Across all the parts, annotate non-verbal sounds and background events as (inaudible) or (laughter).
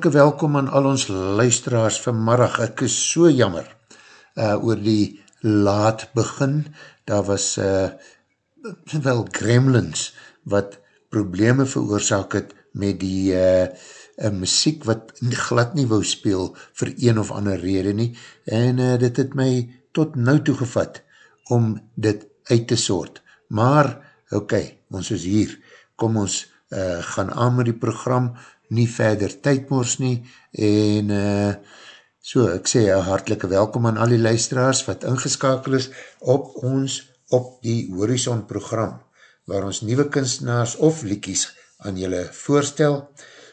hartelike welkom aan al ons luisteraars vanmiddag. Ek is so jammer uh, oor die laat begin. Daar was uh, wel gremlins wat probleme veroorzaak het met die uh, uh, muziek wat glad nie wou speel vir een of ander rede nie. En uh, dit het my tot nou toegevat om dit uit te soort. Maar, oké, okay, ons is hier. Kom ons uh, gaan aan met die program, nie verder tydmoors nie, en uh, so, ek sê een hartelike welkom aan al die luisteraars wat ingeskakel is op ons op die Horizon program, waar ons nieuwe kunstenaars of liekies aan julle voorstel.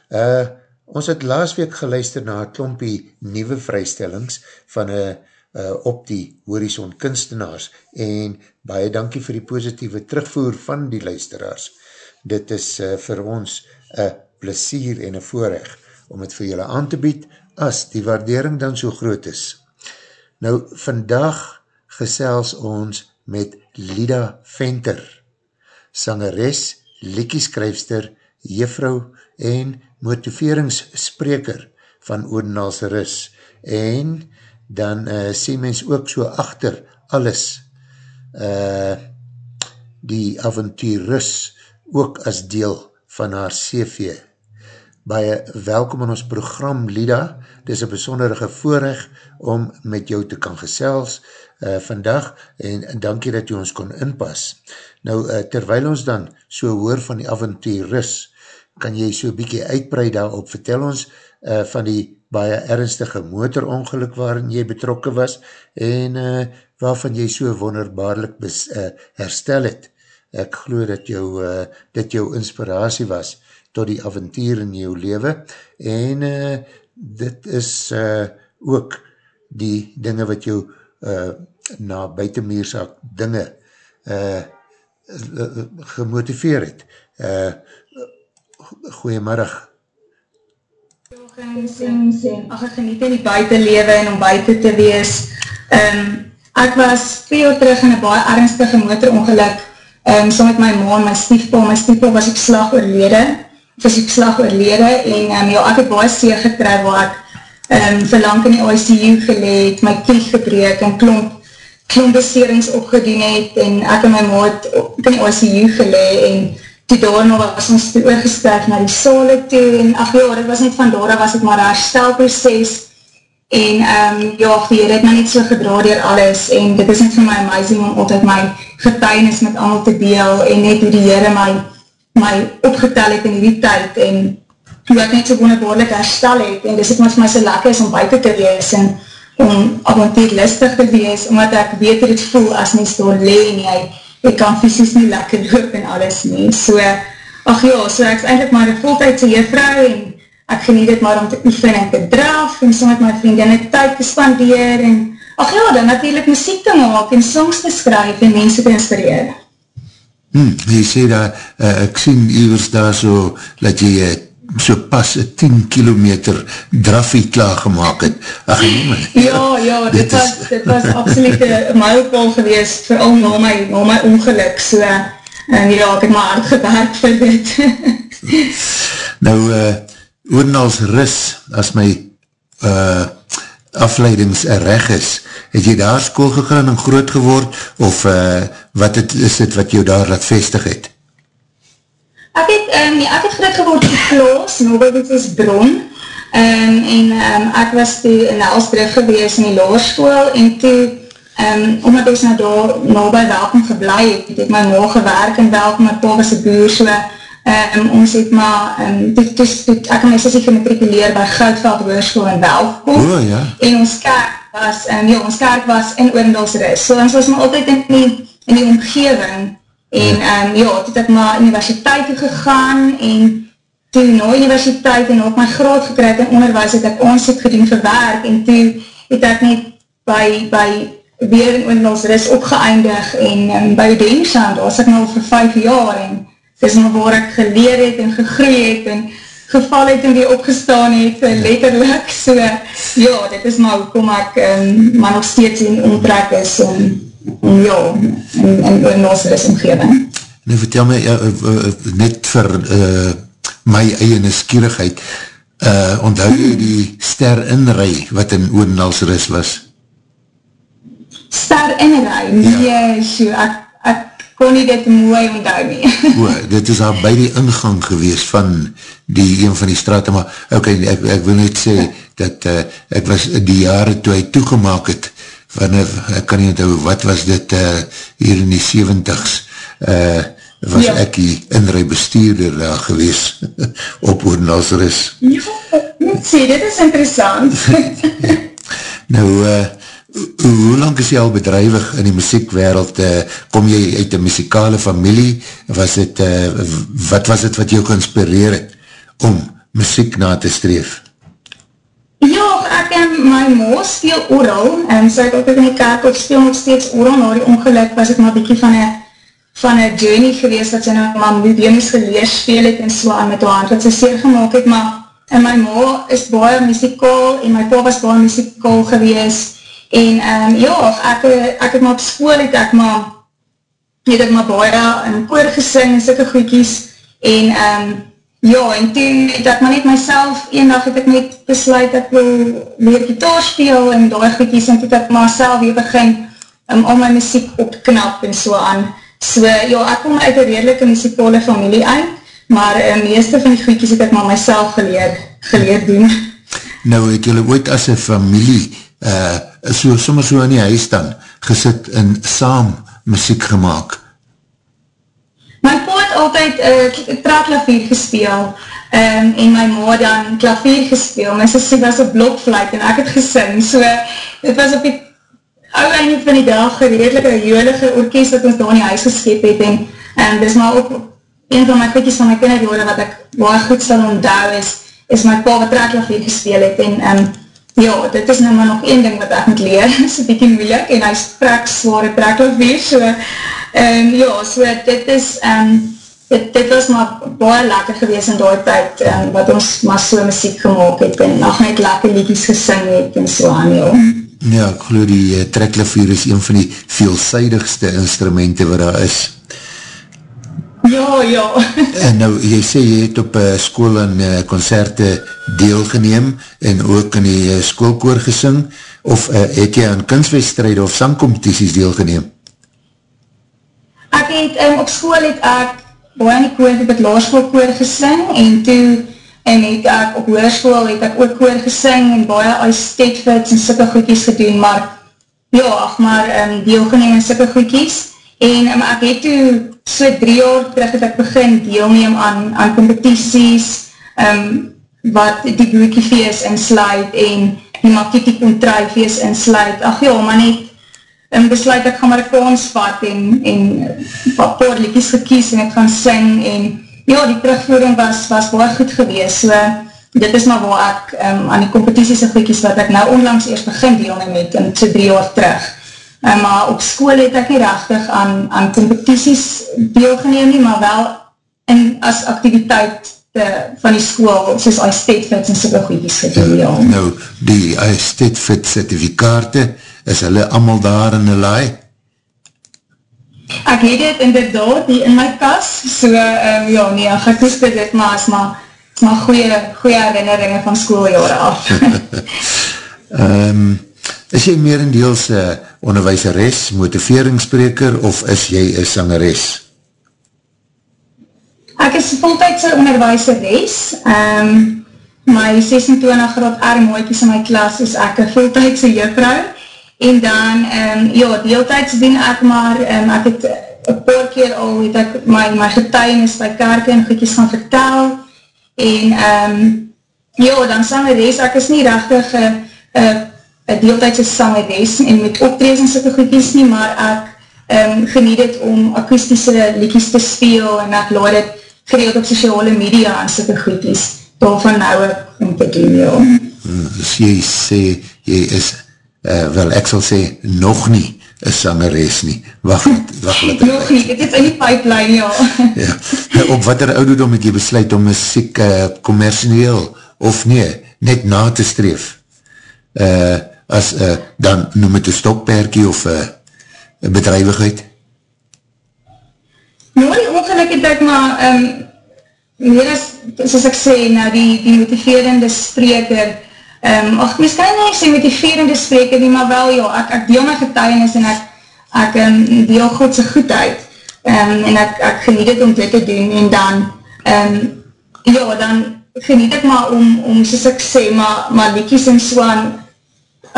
Uh, ons het laas week geluister na een klompie nieuwe vrystellings van een uh, op die Horizon kunstenaars en baie dankie vir die positieve terugvoer van die luisteraars. Dit is uh, vir ons een plesier en een voorrecht om het vir julle aan te bied as die waardering dan so groot is. Nou, vandag gesels ons met Lida Venter, sangeres, liekieskryfster, juffrou en motiveringsspreker van Odenalse Rus en dan uh, sê mens ook so achter alles uh, die avontuur Rus ook as deel van haar CV baie welkom in ons program Lida, dit is een besonderige voorrecht om met jou te kan gesels uh, vandag en, dankie dat jy ons kon inpas. Nou, uh, terwijl ons dan so hoor van die avontuur ris, kan jy so bykie uitbreid daarop, vertel ons uh, van die baie ernstige motorongeluk waarin jy betrokken was en uh, waarvan jy so wonderbaarlik bes, uh, herstel het. Ek geloof dat jou, uh, dat jou inspiratie was tot die avontuur in jou leven en uh, dit is uh, ook die dinge wat jou uh, na buitenmeerzaak dinge uh, gemotiveer het. Uh, goeiemiddag. Ach, ek geniet in die buitenlewe en om buiten te wees. Um, ek was twee jaar terug in een baie ernstige motorongeluk um, so met my ma en my stiefpa. My stiefpa was op slag oorlede fysiek slag oorlede en um, ja, ek het baie seer gekry waar ek um, verlang in die ICU geleed, my kies gebreek en klomp, klomp beserings opgedien het en ek en my maat in die ICU geleed en toe daarna was ons toe oorgesteld na die sale toe en ach ja, dit was net van daar was het maar een herstelproces en um, ja, die het my net so gedra door alles en dit is net vir my amazing om altijd my getuinis met allemaal te deel en net hoe die Heer my my opgetel het in die tyd en hoe ek net so wonderbaarlik herstel het en dis het vir my so lekker is om buiten te wees en om avontuur listig te wees omdat ek beter het voel as nie stoor le en jy, jy kan fysisk nie lekker loop en alles nie. So, ach ja, so ek is eindelijk maar een voltijdse juffrou en ek geniet het maar om te oefen en te draf en so met my vriendin het tyd te spandeer en ach ja, dan natuurlijk muziek te maak en songs te skryf en mense te inspireer Hmm, jy sê daar, uh, ek sien iwers daar so, dat jy uh, so pas 10 kilometer drafie klaargemaak het. Ach, nee, (laughs) ja, ja, dit, dit was, is... dit was absoluut een (laughs) mijlpaal gewees, vooral na my, na my ongeluk, so, en ja, ek het maar hard gewerkt vir dit. (laughs) nou, uh, oornals ris, as my uh, afleidings reg is, het jy daar school gegaan en groot geword, of uh, wat het, is het wat jou daar laat vestig het? Ek het, um, nee, ek het groot geword in Kloos, Nobel dit is Bron, um, en um, ek was toe in Elsbrug gewees in die loorschool, en toe, um, omdat ons nou daar by Welkom geblei het, het my ma gewerk in Welkom, my pa was een boer, so, um, ons het maar, um, toe, toe, toe, ek en my sissie gemetrikuleer by Goudveld Hoorschool in Welkom, oh, ja. en ons kerk was, um, ja, ons kerk was in Oorendalsris, so ons was maar altyd in die in die omgeving en um, ja het ek maar universiteit gegaan en toe na universiteit en op my graad gekryd in onderwijs het ek ons het gedoen vir werk. En toe het ek net by, by weer in Oendelsris opgeëindig en um, by Densand was ek nou vir vijf jaar en dis nou waar ek geleer het en gegroei het en geval het en weer opgestaan het, eh, letterlijk, so, ja, dit is maar hoekom ek um, maar nog steeds in omtrek is om, om ja, in, in Oendelsris omgeving. Nou vertel my, uh, uh, net vir uh, my eie neskierigheid, uh, onthou jy die ster inrij wat in Oendelsris was? Ster inrij? Ja. Nee, so, ek kon nie dit mooi onthou nie. O, dit is al by die ingang gewees van die een van die straten, maar ok, ek, ek wil net sê, dat uh, ek was die jare toe hy toegemaak het, wanneer, ek kan nie onthou, wat was dit uh, hier in die 70s, uh, was ja. ek die inrij bestuurder daar gewees, (laughs) op Oornalseris. Ja, moet sê, dit is interessant. (laughs) nou, uh, hoe, lang is jy al bedrijwig in die muziekwereld, uh, kom jy uit die muzikale familie, was het, uh, wat was het wat jou geïnspireer het, om muziek na te streef? Ja, ek en my ma speel oral, en sy het altijd in die kerk op speel nog steeds oral, na die ongeluk was het maar bykie van een van een journey geweest, dat sy nou maar moedienis geleer speel het en so aan met haar hand, wat sy seer gemaakt het, maar en my ma is baie muzikaal, en my pa was baie muzikaal geweest, en um, ja, ek, ek het maar op school het ek maar, het ek maar baie in koor gesing en sikke goedkies, en um, ja, en toen het ek maar net myself, een dag het ek net besluit, ek wil weer gitaar speel, en die goedkies, en toen het ek maar self weer begin, um, al my muziek opknap en so aan, So ja, ek kom uit een redelike muzikale familie uit, maar uh, meeste van die goedkies het ek maar myself geleer, geleer doen. Nou het julle ooit as een familie, uh, so, sommer so in die huis dan, gesit en saam muziek gemaakt? My pa het altyd uh, traklavier gespeel, um, en my ma dan klavier gespeel, my sissie was op blokfluit en ek het gesing, so het was op die ou einde van die dag geredelike jolige orkest wat ons daar in die huis geskep het. En, en dis maar ook een van my goedjes van my kinderjore wat ek waar goed sal onthou is, is my pa wat trekklavier gespeel het. En um, ja, dit is nou maar nog een ding wat ek moet leer, (laughs) is een bietje moeilik en hy sprek zware trekklavier so, um, ja, so dit is um, dit, dit was maar baie lekker gewees in die tijd um, wat ons maar so muziek gemaakt het en nog net lekker liedjes gesing het en so aan, ja. Ja, ek geloof die uh, trekklavier is een van die veelzijdigste instrumenten wat daar is. Ja, ja. (laughs) en nou, jy sê jy het op uh, school en uh, concerte deelgeneem en ook in die uh, schoolkoor gesing, of uh, het jy aan kunstwedstrijde of sangcompetities deelgeneem? Ek het, um, op school het ek, baie in die koor, het het laarschoolkoor gesing, en toe en het ek op hoorschool het ek ook koor gesing en baie ice steadfits en sikke goedkies gedoen, maar ja, ach, maar um, deelgeneem en sikke goedkies en um, ek het toe so drie jaar terug het ek begin deelneem aan, aan competities um, wat die boekiefeest insluit en die makietie kontruifeest insluit, ach ja, maar net en besluit ek gaan maar kans vat en, en wat paar liedjes gekies en ek gaan sing en ja, die terugvoering was, was baie goed gewees, so dit is maar waar ek um, aan die competitiese goedkies wat ek nou onlangs eerst begin deelneem het, in so drie jaar terug. Um, maar op school het ek nie rechtig aan, aan competities deelgeneem nie, maar wel in, as activiteit de, van die school, soos iStateFit en soke goedkies gedoen, ja. Nou, die iStateFit certificate, is hulle allemaal daar in die laai? Ek het dit inderdaad die in my kas, so um, ja nee, ek gekoester dit, maar is maar, maar goeie, goeie herinneringen van schooljare af. um, (laughs) is jy meer in deels uh, onderwijseres, motiveringsspreker of is jy een sangeres? Ek is voltijdse onderwijseres, um, my 26 graad R mooikies in my klas is ek een voltijdse juffrouw, en dan, um, ja, deeltijds doen ek maar, um, ek het een paar keer al, het ek my, my getuienis by kerke en goedjes gaan vertel, en, um, ja, dan sangeres, ek is nie rechtig een deeltijdse sangeres, en met optrees en soke goedjes nie, maar ek um, geniet het om akoestische liedjes te speel, en ek laat het gereeld op sociale media en soke goedkies, daarvan nou ek om te doen, ja. Hmm, dus jy sê, jy is, uh, wel ek sal sê, nog nie een sangeres nie. Wacht, wacht, wacht. nog nie, dit is in die pipeline, ja. (laughs) ja. Op wat er ouderdom het jy besluit om muziek uh, commercieel of nee, net na te streef? Uh, as, uh, dan noem het een stokperkie of een uh, bedrijwigheid? Nou, die ongeluk het ek maar, um, meer as, soos ek sê, nou die, die motiverende spreker, um, ach, miskijn nie sê motiverende spreker nie, maar wel, ja, ek, ek deel my getuienis en ek, ek um, deel Godse goedheid, um, en ek, ek geniet het om dit te doen, en dan, um, ja, dan geniet ek maar om, om soos ek sê, maar, maar liekies en swaan,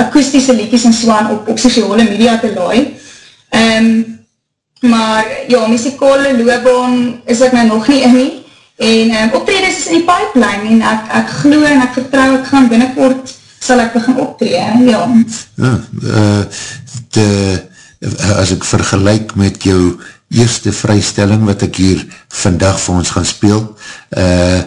akoestische liekies en swaan op, op sociale media te laai, um, maar ja, muzikale loopbaan is ek nou nog nie in nie, en um, optreders is in die pipeline, en ek, ek glo en ek vertrouw, ek gaan binnenkort, sal ek begin optreden, ja. Ja, uh, de, as ek vergelijk met jou eerste vrystelling, wat ek hier vandag vir ons gaan speel, uh,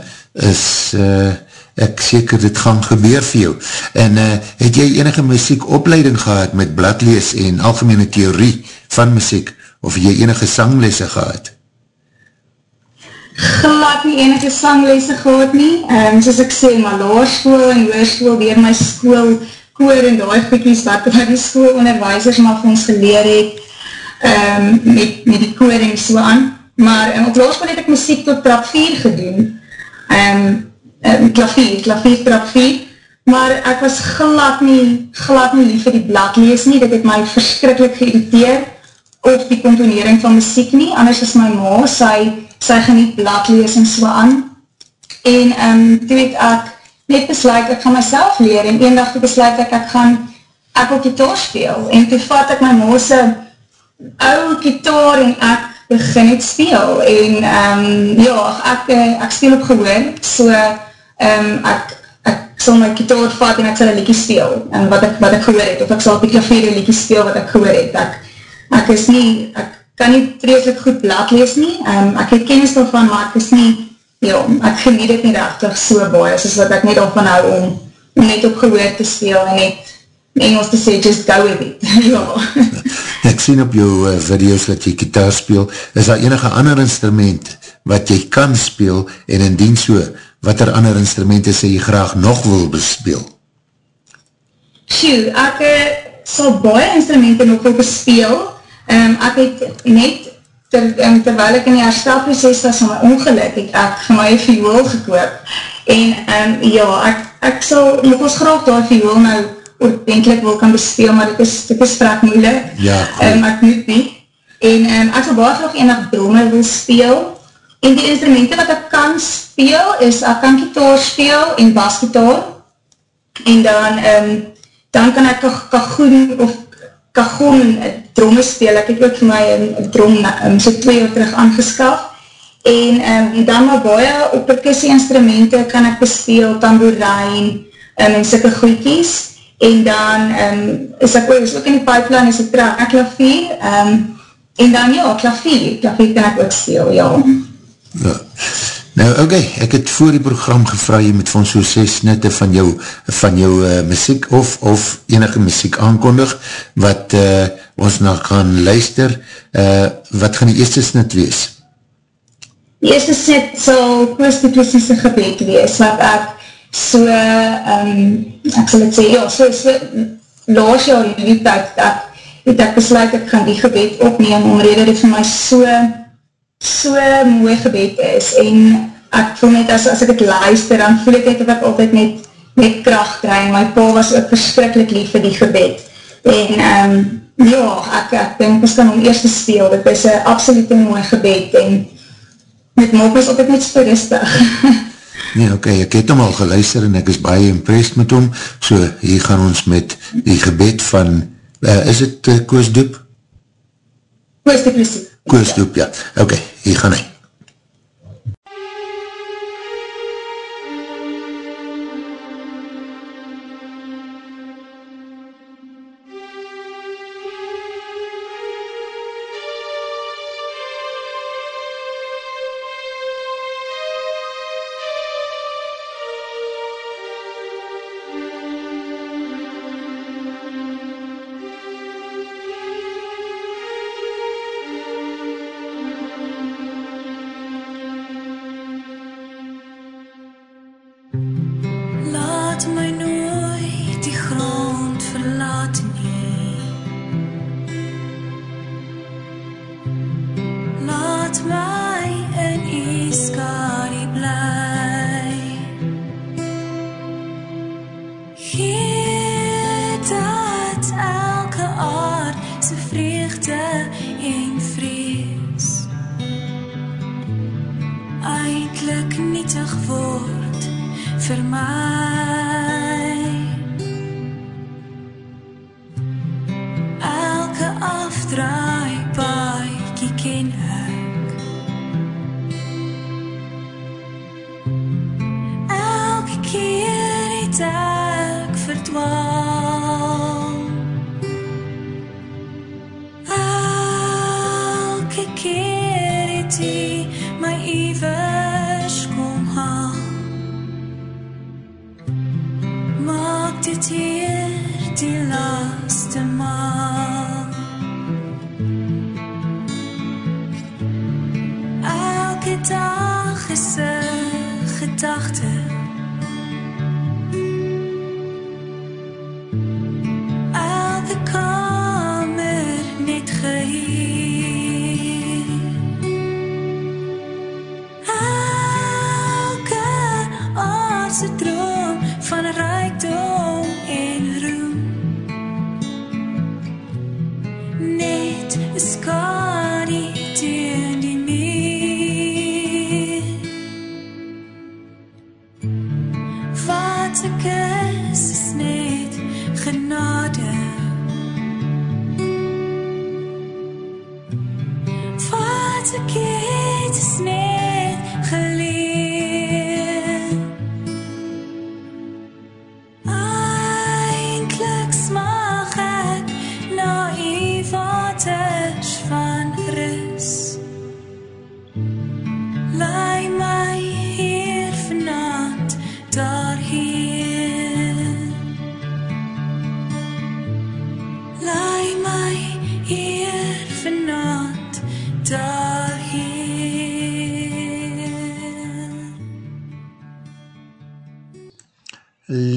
is, uh, ek seker dit gaan gebeur vir jou. En uh, het jy enige muziekopleiding gehad met bladlees en algemene theorie van muziek, of jy enige sanglese gehad? Glad nie enige sanglese gehad nie. Um, soos ek sê, my laarschool en hoorschool, weer my school, koor en die goedkies wat, wat die schoolonderwijzers maar vir ons geleer het, um, met, met die koor en so aan. Maar um, op laarschool het ek muziek tot trap 4 gedoen. Um, um, klavier, klavier 4. Maar ek was glad nie, glad nie vir die bladlees nie. Dit het my verskrikkelijk geïrriteerd of die komponering van muziek nie, anders is my ma, sy, sy geniet bladlees en so aan, en um, toe het ek net besluit, ek gaan myself leer, en een dag toe besluit ek, ek gaan ek op gitaar speel, en toe vat ek my ma sy ou gitaar, en ek begin het speel, en um, ja, ek, ek speel op gehoor, so um, ek, ek sal my gitaar vat, en ek sal een liekie speel, en wat ek, wat ek gehoor het, of ek sal op die klavier een liekie speel, wat ek gehoor het, ek ek is nie, ek kan nie vreselijk goed blad lees nie, um, ek het kennis daarvan, maar ek is nie, ja, ek geniet het nie rechtig so baie, soos wat ek net daarvan hou om, om net op gehoor te speel, en net Engels te sê, just go with it, (laughs) ja. Ek sien op jou uh, video's dat jy gitaar speel, is daar enige ander instrument wat jy kan speel, en indien so, wat er ander instrumenten sê jy graag nog wil bespeel? Sjoe, ek uh, sal baie instrumenten nog wil bespeel, Um, ek het net, ter, um, terwijl ek in die herstelproces was van my ongeluk, het ek vir my viool gekoop. En um, ja, ek, ek sal nog ons graag daar viool nou ordentlik wil kan bespeel, maar dit is, dit is vrek moeilik. Ja, um, ek moet nie. En um, ek sal baie graag enig drome wil speel. En die instrumenten wat ek kan speel, is ek kan gitaar speel en basgitaar. En dan, um, dan kan ek kagoen of kagon dromme speel, ek het ook vir my een drom um, so twee jaar terug aangeskaf, en um, dan maar baie op percussie instrumenten kan ek bespeel, tamboerijn, um, en sikke goeikies, en dan um, is ek is ook in die pipeline, is ek traak klavier, um, en dan ja, klavier, klavier kan ek ook speel, ja. Ja. Nou, oké, okay, ek het voor die program gevra, jy moet van so 6 snitte van jou, van jou uh, muziek of, of enige muziek aankondig, wat uh, ons nog gaan luister. Uh, wat gaan die eerste snit wees? Die eerste snit sal precieze gebed wees, wat ek so, um, ek sal het sê, ja, so, so laas in die tijd, ek, het ek besluit, ek gaan die gebed opneem, omrede dit vir my so, so mooi gebed is en ek voel net as, as ek het luister, dan voel ek net of ek altyd net, net kracht krijg. My pa was ook verskrikkelijk lief vir die gebed. En um, ja, ek, ek denk ons kan om eerst te speel. Dit is een absolute mooi gebed en met maak is altyd net so rustig. (laughs) Nee, oké, okay, ek het hom al geluister en ek is baie impressed met hom. So, hier gaan ons met die gebed van, uh, is het uh, Koos Doep? Koos Doep, Koos Doep, ja. Okay, hier gaan hy.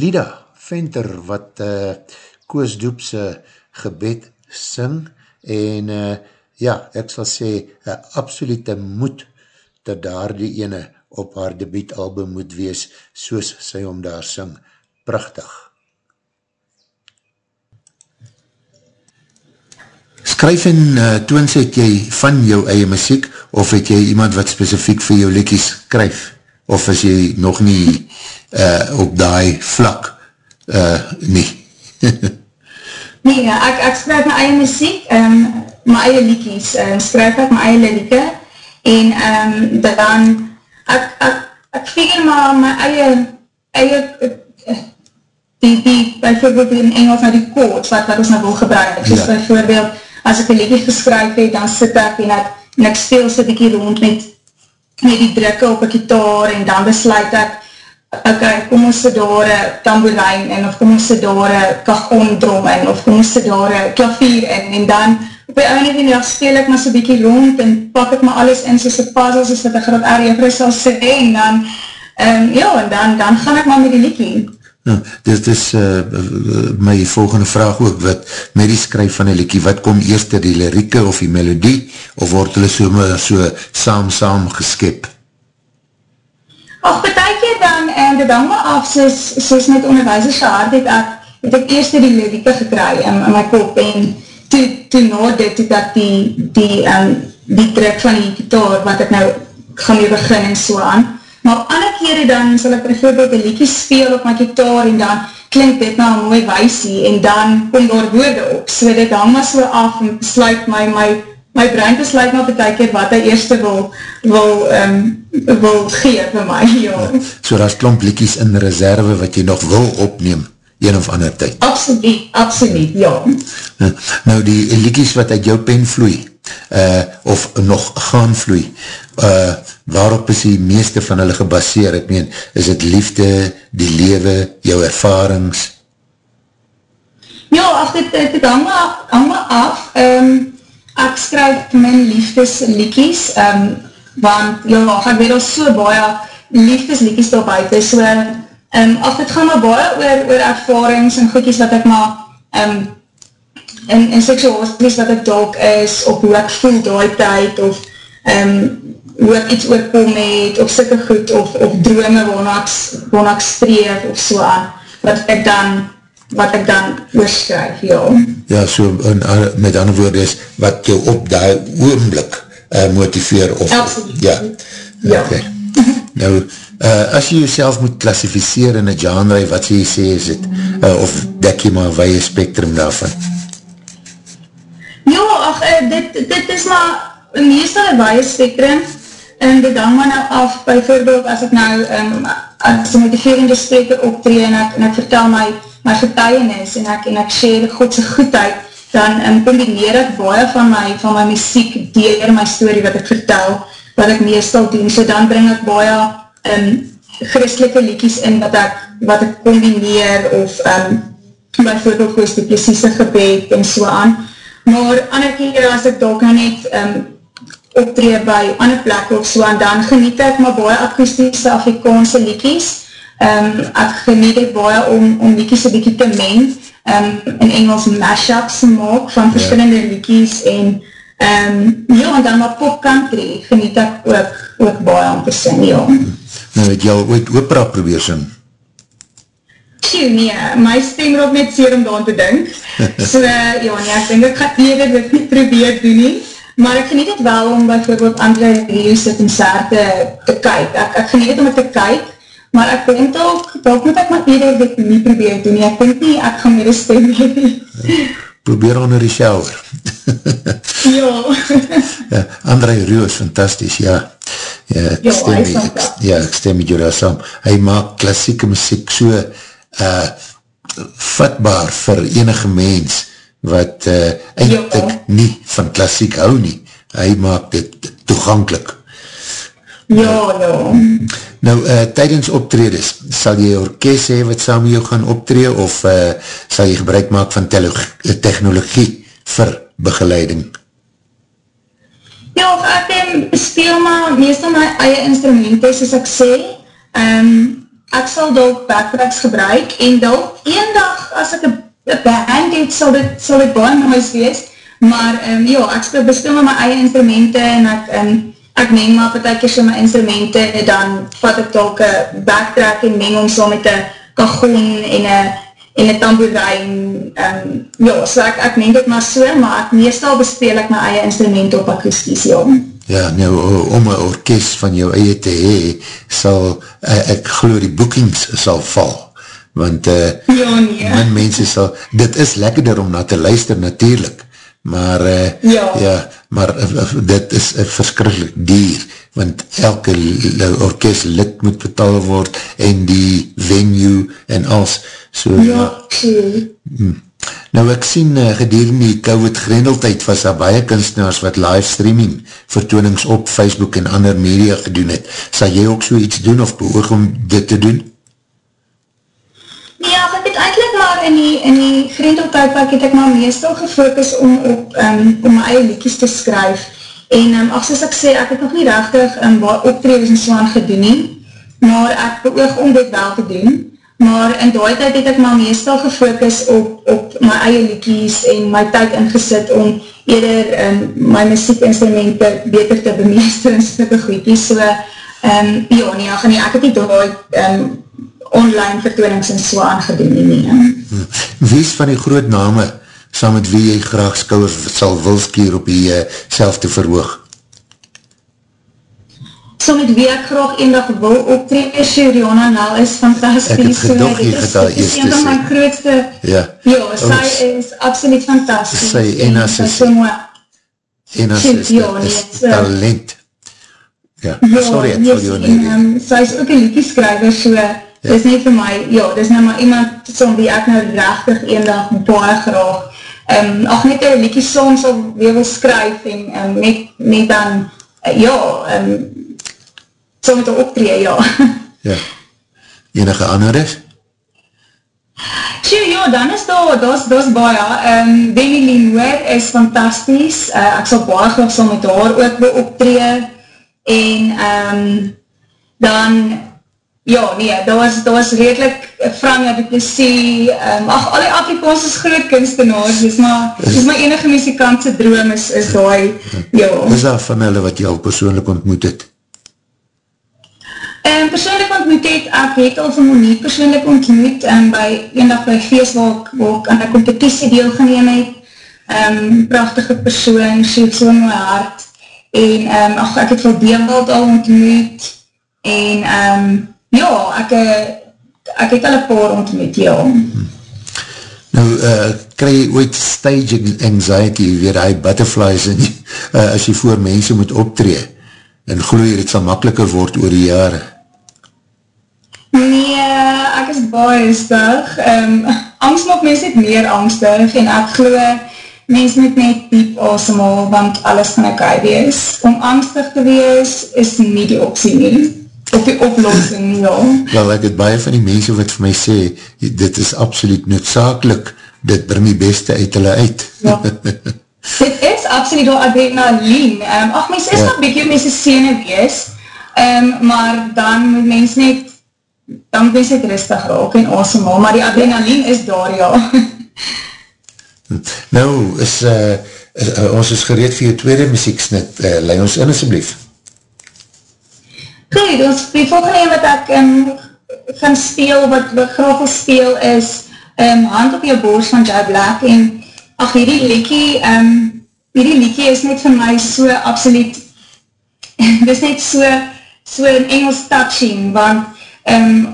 Lida Venter wat uh, Koos Doepse gebed sing en uh, ja, ek sal sê uh, absolute moed dat daar die ene op haar debietalbum moet wees soos sy om daar sing. Prachtig. Skryf en uh, toons het jy van jou eie muziek of het jy iemand wat specifiek vir jou lekkies skryf of is jy nog nie uh, op die vlak uh, nie? (laughs) Nee, ek, ek skryf my eie muziek, um, my eie liedjes, um, skryf ek my eie lirieke, en um, dan, ek, ek, ek figure maar my eie, eie, uh, die, die, bijvoorbeeld in Engels nou die quotes, wat, wat ons nou wil gebruik, soos Ja. bijvoorbeeld, as ek een liedje geskryf het, dan sit ek en ek, en ek speel so bykie rond met, met die drukke op een gitaar, en dan besluit ek, ok, kom ons sit daar een tamboerijn in, of kom ons sit daar een kagondrom in, of kom ons sit daar een klavier in, en dan op die einde van die dag speel ek maar so'n bykie rond, en pak ek maar alles in soos een puzzle, soos wat ek groot aardige sal sê, en dan, um, ja, en dan, dan gaan ek maar met die liedje. Nou, dit is uh, my volgende vraag ook, wat met die skryf van die liekie, wat kom eerst die lirieke of die melodie, of word hulle so, so saam saam geskip? Ach, betekent dan, en dit hang maar af, soos, soos met onderwijzers gehad het, ek, het ek eerst die lirieke gekry in, in my kop, en toe, toe na dit, het ek die, die, um, die druk van die gitaar, wat ek nou gaan mee begin en so aan, maar ander kere dan, sal ek bijvoorbeeld een liedje speel op my gitaar, en dan klink dit nou een mooi weisie, en dan kom daar woorde op, so dit hang maar so af, en besluit my, my, my brein besluit maar betekent wat hy eerste wil, wil, um, wil gee vir my, (laughs) ja. So daar is klomp liekies in reserve wat jy nog wil opneem, een of ander tyd. Absoluut, absoluut, ja. Nou die liekies wat uit jou pen vloei, uh, of nog gaan vloei, uh, waarop is die meeste van hulle gebaseer? Ek meen, is het liefde, die lewe, jou ervarings? Ja, ach, dit, dit, hang maar af. Um, ek skryf min liefdesliekies, um, want ja, ek weet al so baie liefdesliekies daar buiten, so um, ach, dit gaan maar baie oor, oor ervarings en goedkies wat ek maar um, in, in situaties wat ek dalk is, of hoe ek voel daai tyd, of um, hoe ek iets oorkom het, of sikke goed, of, of drome waarna ek, waarna ek streef, of so aan, wat ek dan, wat ek dan oorskryf, ja. Ja, so in, met ander woorde is, wat jou op die oomblik uh, motiveer, of, Absoluut. ja, Ja. okay. Nou, uh, as jy jouself moet klassificeer in een genre, wat jy sê is het, uh, of dek jy maar een weie spectrum daarvan? Ja, ach, uh, dit, dit is maar meestal een baie spectrum. En dit hang maar nou af, bijvoorbeeld as ek nou um, as een motiverende spreker optree en ek, en ek vertel my, my getuienis en ek, en ek share Godse goedheid, dan um, combineer ek baie van my, van my muziek dier my story wat ek vertel, wat ek meestal doen, so dan bring ek baie um, christelike liedjes in wat ek, wat ek combineer of um, bijvoorbeeld goos die precieze gebed en so aan, maar ander keer as ek dalk nou net um, optree by ander plek of so, en dan geniet ek maar baie akoestische Afrikaanse liedjes, um, ek geniet ek baie om, om liedjes een bykie te meng, um, in Engels mashups maak van verskillende ja. liedjes, en um, ja, en dan maar pop country, geniet ek ook, ook baie om te sing, ja. Nou, het jy al ooit opera probeer sing? Tjoe, nee, my stem raak net seer om daan te dink. (laughs) So, uh, ja, nee, ek denk ek ga eerder dit nie probeer doen nie. Maar ek geniet het wel om bijvoorbeeld André Rieu's concerte te kyk. Ek, ek geniet het om het te kyk, maar ek denk ook, dalk moet ek maar eerder dit nie probeer doen nie. Ek denk nie, ek gaan meer een stem (laughs) hee. Probeer onder die shower. (laughs) ja. ja, André is fantastisch, ja. Ja, ek Ja, stem, hy is ek, ja, ek stem met daar saam. Hy maak klassieke muziek so uh, vatbaar vir enige mens wat uh, eindelijk Ja. nie van klassiek hou nie. Hy maak dit toegankelijk. Ja, ja. Nou, uh, tydens optredes, sal jy orkest hee wat saam jou gaan optree of uh, sal jy gebruik maak van technologie vir begeleiding? Ja, ek um, speel maar meestal my eie instrumenten, soos ek sê. Um, ek sal dalk backtracks gebruik en dalk een dag as ek een band het, sal dit, sal dit baie moois wees. Maar um, ja, ek speel, bespeel my eie instrumenten en ek, um, ek meng maar partijkers so my instrumenten en dan vat ek dalk een backtrack en meng om so met een kagoen en een en een tamboerijn, um, ja, so ek, ek meng dit maar so, maar ek meestal bespeel ek my eie instrument op akoesties, ja. Ja, nou, om een orkest van jou eie te hee, sal, uh, ek geloof die boekings sal val, want uh, Ja, nee. min mense sal, dit is lekkerder om na te luister natuurlijk, maar, uh, Ja. ja, maar uh, dit is uh, verskrikkelijk dier, want elke orkest lid moet betaal word, en die venue en als, so, Ja, true. Nou ek sien uh, gedurende die COVID grendeltijd was daar baie kunstenaars wat live streaming vertoonings op Facebook en ander media gedoen het. Sal jy ook so iets doen of beoog om dit te doen? Ja, ek het eindelijk maar in die, in die grendeltijdpak het ek maar meestal gefokus om op, um, om my eie liedjes te skryf. En um, ach, soos ek sê, ek het nog nie rechtig um, waar optreders en so aan gedoen nie, maar ek beoog om dit wel te doen. Maar in die tijd het ek maar meestal gefokus op, op my eie liedjes en my tyd ingesit om eerder um, my muziekinstrumenten beter te bemeester en stukke goedkies. So, um, ja, nee, ach, nee, ek het nie door um, online vertoonings en so aangedoen nie. nie. Wie is van die groot name saam met wie jy graag skouwers sal wilskier op die uh, self te verhoog? So met wie ek graag eendag wil optree, Shuriana Nel is fantastisch. Ek het gedog jy Dit is- het haar dit is een van gesê. my grootste, Ja. ja, sy Ons- is absoluut fantastisch. Sy en as is-. En as is, ja, nee, is het, uh, talent. Ja, Ja, sorry, ek wil jou nie. um, sy is ook een liedjeskrywer, so ja. dis nie vir my, ja, dis nou maar iemand som wie ek nou rechtig eendag baie graag, um, ach net een liedje soms sal weer wil skryf en um, net, net dan, uh, ja, um, so met een optree, ja. Ja. Enige ander is? Tjoe, ja, dan is daar, daar is, daar is baie, um, Demi Lenoir is fantastisch, uh, ek sal baie graag sal met haar ook wil optree, en um, dan, ja, nee, dat was, dat was redelijk Franja de Plessie, um, ach, al die Afrikaans is groot kunstenaars, dis maar, dis my enige muzikantse droom is, is daai, ja. Is daar van hulle wat jy al persoonlijk ontmoet het? Um, persoonlijk ontmoet het, ek het al van Monique persoonlijk ontmoet, um, by, een dag by feest waar ek, waar ek aan die competitie deelgeneem het, um, prachtige persoon, soek so in my hart, en um, ach, ek het van Deelwold al ontmoet, en um, ja, ek, ek het al een paar ontmoet, ja. Nou, uh, krij jy ooit stage anxiety, weer die butterflies, en, uh, as jy voor mense moet optree, en gloe jy, het sal makkeliker word oor die jare? Nee, ek is baie stig. Um, angst maak mens net meer angstig, en ek gloe, mens moet net diep asemhaal, want alles kan ek uit wees. Om angstig te wees, is nie die optie nie op die oplossing, ja. Wel, ek het baie van die mense wat vir my sê, dit is absoluut noodzakelik, dit bring die beste uit hulle uit. Ja. dit is absoluut door adrenaline. Um, ach, mens is ja. nog bykie op mense sene wees, um, maar dan moet mens net, dan mens net rustig raak en awesome, maar die adrenaline is daar, ja. (laughs) nou, is, uh, is uh, ons is gereed vir jou tweede muzieksnit, uh, lei ons in asjeblief. Goed, ons die volgende een wat ek um, gaan speel, wat, wat graag wil speel is um, Hand op jou borst van Joe Black en ach, hierdie liekie um, hierdie liekie is net vir my so absoluut (laughs) dit is net so so in Engels touching want um,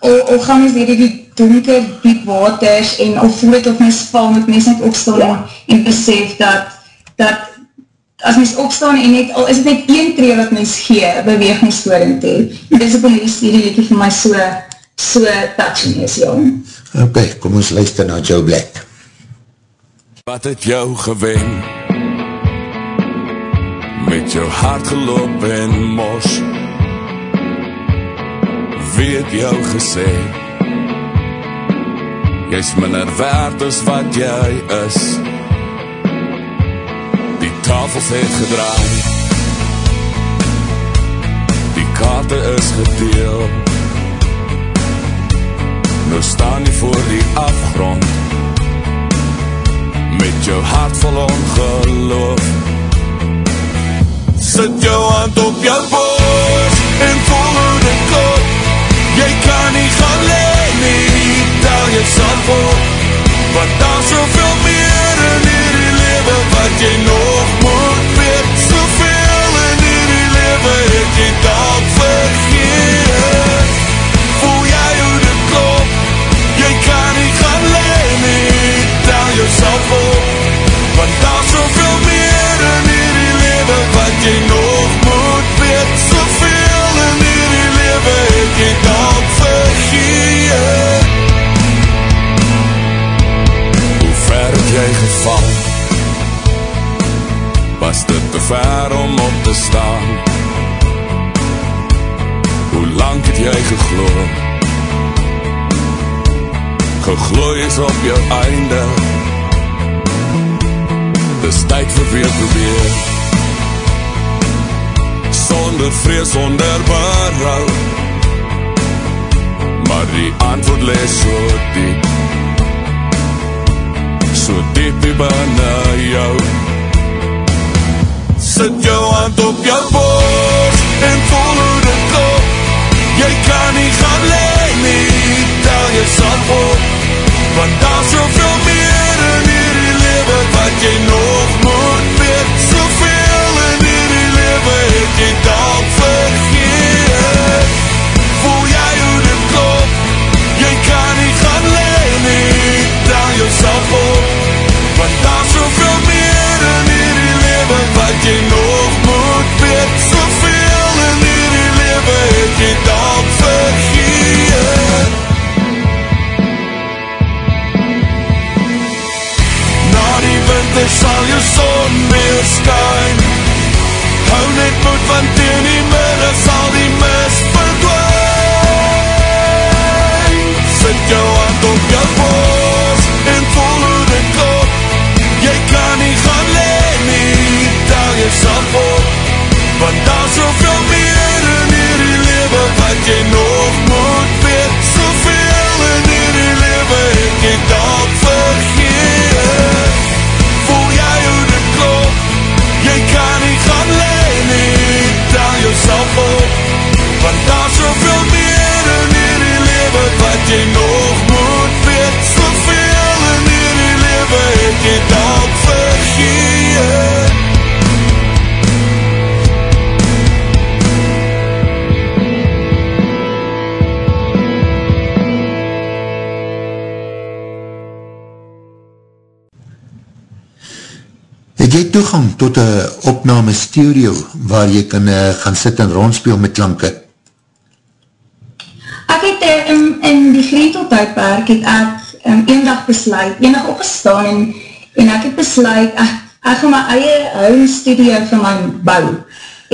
al, al gaan ons hierdie die donker diep waters en al voel het of mens val met mens net opstaan en, en besef dat dat as mens opstaan en net, al is het net een tree wat mens gee, beweeg mens voor en toe. En dis ook om die studie liekie vir my so, so touching is, ja. Ok, kom ons luister na Joe Black. Wat het jou gewen? Met jou hart geloop en mos Wie het jou gesê? Jy is minder waard as wat jy is. Tafels het gedraai. Die kaarte is gedeel. Nou staan jy voor die afgrond. Met jou hart vol ongeloof. Sit jou hand op jou borst En volg de kop Jy kan nie gaan leeg nie Tel jy sal voor Want daar soveel meer in hierdie leven Wat jy nog moet weet. Soveel in hierdie leven Het jy dalk vergeet. Voel jy hoe dit klop? Jy kan nie gaan leeg nie Tel jou sal voor Was dit te ver om op te staan? Hoe lang het jy gegloe Gegloe is op jou einde. Dis tyd vir weer probeer Sonder vrees, sonder berouw. Maar die antwoord lees so diep. So diep die binne jou Sit jou hand op jou borst en voel hoe dit klop Jy kan nie gaan leeg nie, tel jy sap op Want daar soveel sal jou son weer skyn. Hou net moed van teen die middag Sal die mist verdwijn Sit jou hand op jou borst En voel hoe dit klop Jy kan nie gaan leeg nie, Want daar jy nog moet Het toegang tot een opname studio waar jy kan uh, gaan sit en rondspeel met klanke? Ek het uh, in, die Gretel-tuidperk het ek um, een dag besluit, een dag opgestaan en, en ek het besluit, ek, ek gaan my eie home studio vir my bou.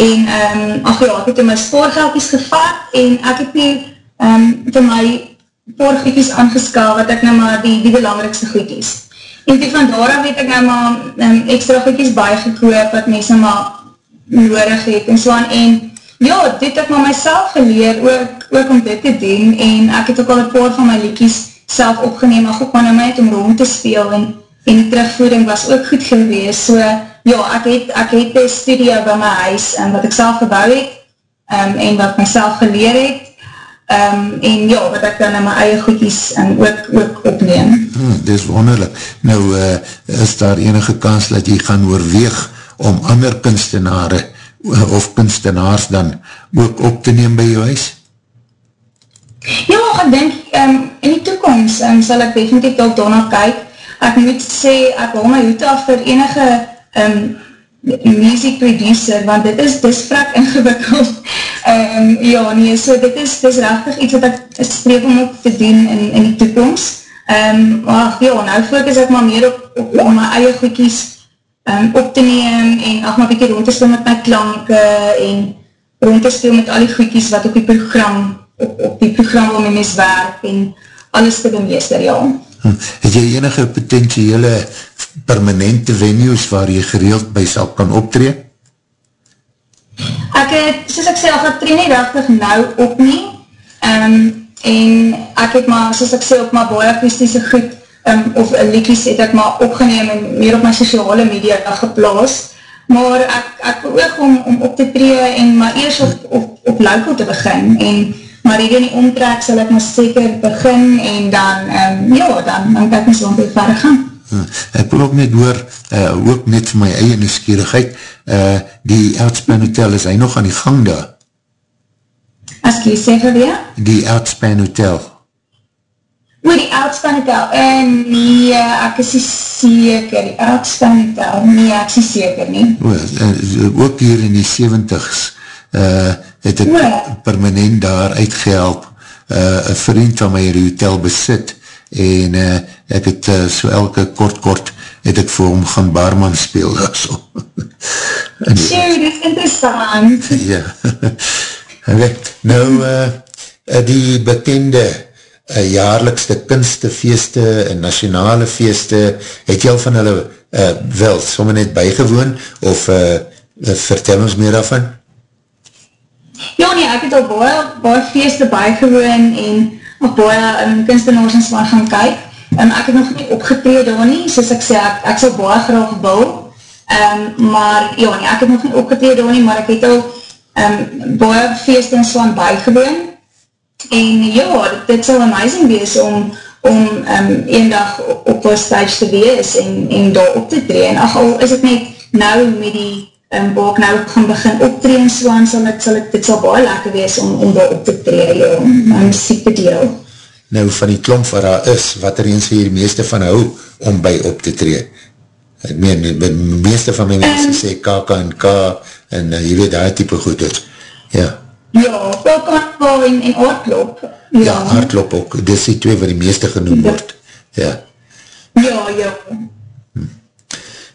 En, um, ach ja, ek het in my spoorgeldjes gevat en ek het hier um, vir my spoorgeldjes aangeskaal wat ek nou maar die, die belangrikste goedjes. En die van daarom weet ek nou maar um, extra goedjes bijgekoop wat mense maar nodig het en so aan. En ja, dit het maar myself geleer ook, ook om dit te doen. En ek het ook al een paar van my liedjes self opgeneem, maar goed maar nou my het om rond te speel en, en die terugvoering was ook goed gewees, so ja, ek het, ek het die studio by my huis en wat ek self gebouw het um, en wat myself geleer het um, en ja, wat ek dan in my eie goedjes en ook, ook opneem. Hmm, dit is wonderlik. Nou, uh, is daar enige kans dat jy gaan oorweeg om ander kunstenare of kunstenaars dan ook op te neem by jou huis? Ja, ek denk, um, in die toekomst um, sal ek definitief al daarna kyk. Ek moet sê, ek hou my hoed af vir enige um, music producer, want dit is, dit is vrak ingewikkeld. Um, ja, nee, so dit is, dit is rechtig iets wat ek streef om ook te doen in, in die toekomst. Um, maar ja, nou focus ek maar meer op, op, op my eie goedkies um, op te neem en ach maar bykie rond te speel met my klanke en rond te speel met al die goedkies wat op die program, op, op die program waar my mis werk en alles te bemeester, ja. Hm, het jy enige potentiële permanente venues waar jy gereeld by sal kan optree? Ek het, soos ek sê, ek tree nie rechtig nou op nie, um, en ek het maar, soos ek sê, op my baie akoestische goed, um, of liedjes het ek maar opgeneem en meer op my sociale media geplaas, maar ek, ek beoog om, om op te tree en maar eers op, op, op Lauko te begin, en maar hier in die omtrek sal ek maar seker begin, en dan, um, ja, dan, dan ek my so ongeveer verder gaan. Hm, ek wil ook net hoor, uh, ook net vir my eie nieuwsgierigheid, uh, die Outspan Hotel, is hy nog aan die gang daar? As ek jy sê vir weer? Die Outspan Hotel. Oor die Outspan Hotel, en nee, ek is nie seker, die Outspan Hotel, nee, ek is nie seker nie. O, uh, ook hier in die 70s, uh, het ek O. permanent daar uitgehelp, uh, een vriend van my die hotel besit, en uh, ek het uh, so elke kort kort het ek vir hom gaan barman speel so. (laughs) Sjoe, dit is interessant. ja (laughs) okay. nou uh, die bekende uh, jaarlikste kunstefeeste en nationale feeste het jy al van hulle uh, wel somme net bijgewoon of uh, vertel ons meer daarvan Ja nee, ek het al baie, baie feeste bijgewoon en nog baie um, kunstenaars en zwaar gaan kyk. Um, ek het nog nie opgetree daar nie, soos ek sê, ek, ek sal baie graag wil. Um, maar ja nee, ek het nog nie opgetree daar nie, maar ek het al um, baie feeste en zwaar bijgewoon. En ja, dit, dit sal amazing wees om, om um, een dag op, op een stage te wees en, en daar op te tree. En ach, al is het net nou met die um, waar ek nou gaan begin optree en so aan, sal het, sal het, dit sal baie lekker wees om, om daar op te tree, ja, my muziek te deel. nou van die klomp wat daar is wat er eens hier meeste van hou om by op te tree ek meen, die meeste van my mense Um, sê KK en K en uh, jy weet daar type goed is ja, Ja, ook aan en, en aardklop. ja, Ja, hardloop ook, dis die twee wat die meeste genoem Ja. word. Ja, ja, ja.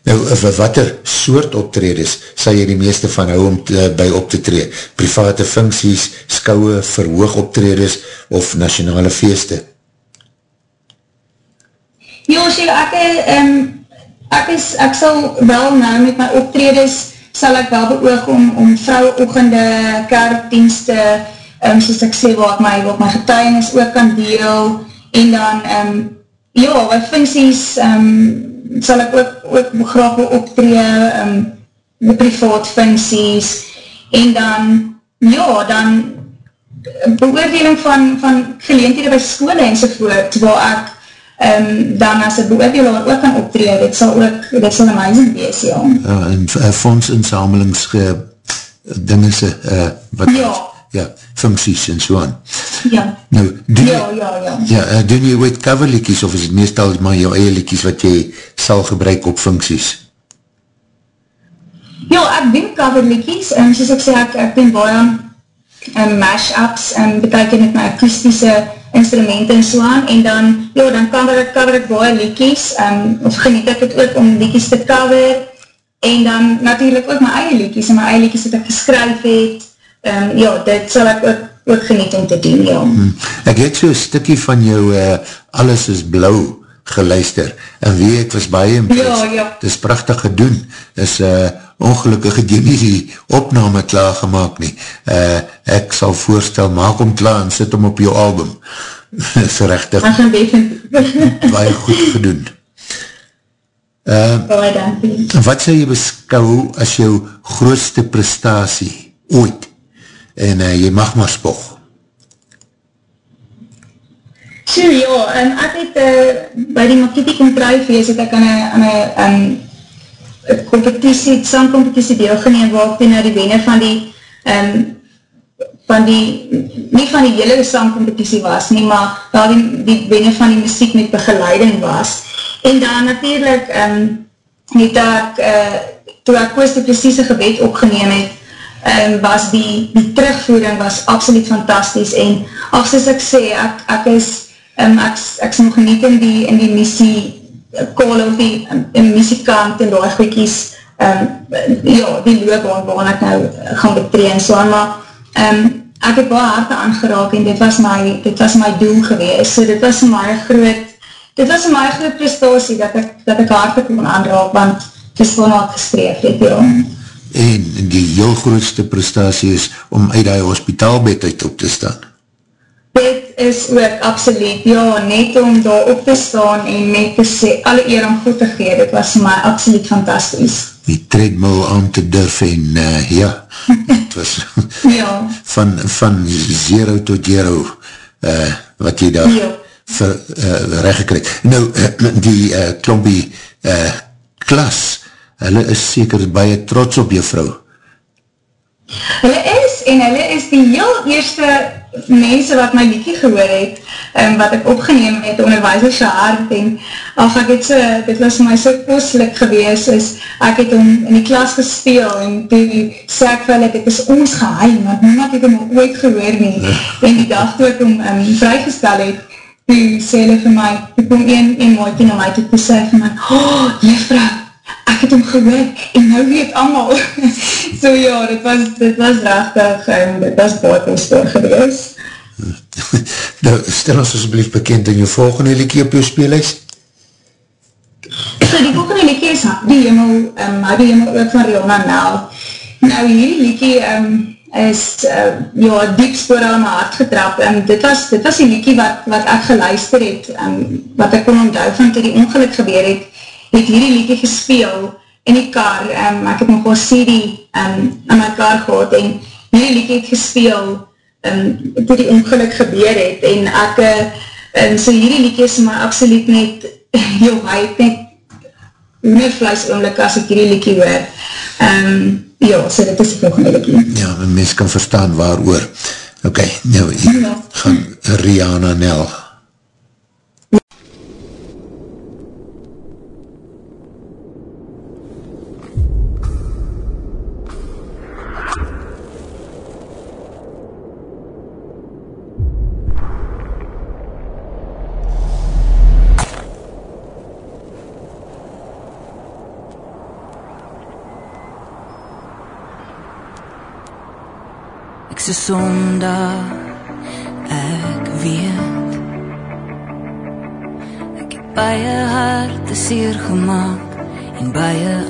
Nou vir watter soort optredes sal jy die meeste van hou om te, by op te tree? Private funksies, skouwe, verhoog optredes of nationale feeste? Ja, sê, ek, um, ek, is, ek sal wel nou met my optredes, sal ek wel beoog om, om vrouweoogende kerkdienste, um, soos ek sê, wat my, wat my getuienis ook kan deel, en dan, um, ja, by funksies, um, sal ek ook, ook graag wil optree, um, met privaat funksies, en dan, ja, dan, beoordeling van, van geleenthede by skole enzovoort, waar ek um, dan as een beoordelaar ook kan optree, dit sal ook, dit sal amazing wees, ja. ja, en uh, fondsinsamelings uh, dingese, uh, wat, Ja. ja, funksies en so aan. Ja, Nou, doen ja, jy, ja, ja. ja, uh, doen jy ooit coverlikies of is het meestal maar jou eie likies wat jy sal gebruik op funksies? ja, ek doen coverlikies, um, soos ek sê, ek, ek doen baie um, mash-ups, um, beteken met my akoestische instrumenten en so aan, en dan, ja, dan cover ek, cover ek baie likies, um, of geniet ek het ook om likies te cover, en dan natuurlijk ook my eie likies, en my eie likies wat ek geskryf het, um, ja, dit sal ek ook, ook geniet om te doen, ja. Hmm. Ek het so stikkie van jou uh, Alles is Blauw geluister, en wie ek was baie impress, ja, ja. het is prachtig gedoen, is uh, ongelukkig het jy nie die opname klaar gemaakt nie, uh, ek sal voorstel, maak om klaar en sit om op jou album, (laughs) is rechtig baie goed gedoen. Uh, wat sal jy beskou as jou grootste prestatie ooit, en uh, jy mag maar spog? So ja, um, ek het uh, by die Makiti Contraifeest het ek aan een competitie, sangcompetitie deelgeneem waar ek na die wene van die um, van die, nie van die hele sangcompetitie was nie, maar waar die, die wene van die muziek met begeleiding was. En dan natuurlijk um, het ek, uh, toe ek koos die precieze gebed opgeneem het, um, was die, die terugvoering was absoluut fantastisch en af soos ek sê, ek, ek is um, ek, ek is nog niet in die, in die missie call of die um, missiekant en die goeikies um, ja, die loopbaan waar ek nou gaan betreen so maar um, ek het baie harte aangeraak en dit was my, dit was my doel gewees so dit was my groot dit was my groot prestatie dat ek, dat ek harte kon aanraak want het is gewoon al gestreef het, ja. En die heel grootste prestatie is om uit die hospitaalbed uit op te staan dit is ook absoluut, ja, net om daar op te staan en net te sê, alle eer om goed te gee, dit was my absoluut fantastisch. Die treadmill aan te durf en uh, ja, (laughs) het was ja. van, van zero tot zero uh, wat jy daar ja. ver, uh, recht gekryk. Nou, die uh, klompie uh, klas, hulle is seker baie trots op jou vrou. Hulle is, en hulle is die heel eerste mense wat my liedje gehoor het, um, wat ek opgeneem het, onderwijzerse hart, en ach, ek het so, dit was my so kostelijk gewees, is, ek het om in die klas gespeel, en toe sê ek wel, dit is ons geheim, want niemand het hom ooit gehoor nie, en die dag toe ek hom um, vrygestel het, toe sê hulle vir my, toe kom een, een mooie na my toe, toe sê vir my, oh, juffrou, ek het hom gehoor, en nou weet allemaal. (laughs) so ja, dit was, dit was rechtig, en dit was kostbaar gewees. (laughs) nou, stel ons asblief bekend in jou volgende liekie op jou speelhuis. So die volgende liekie is die hemel, um, die hemel ook van Riona Nel. Nou hierdie liekie um, is uh, ja, diep spoor aan my hart getrap. Um, dit, was, dit was die liekie wat, wat ek geluister het, um, wat ek kon onthou van toe die ongeluk gebeur het, het hierdie liedje gespeel in die kar, um, ek het nog al CD um, in my kar gehad en hierdie liedje het gespeel um, toe die ongeluk gebeur het en ek, um, so hierdie liedje is my absoluut net, (laughs) hy het net meer vlees oomlik as ek hierdie liedje hoor. Um, ja, so dit is die volgende liedje. Ja, mens kan verstaan waar oor. Ok, nou, ja. gaan Rihanna Nel. se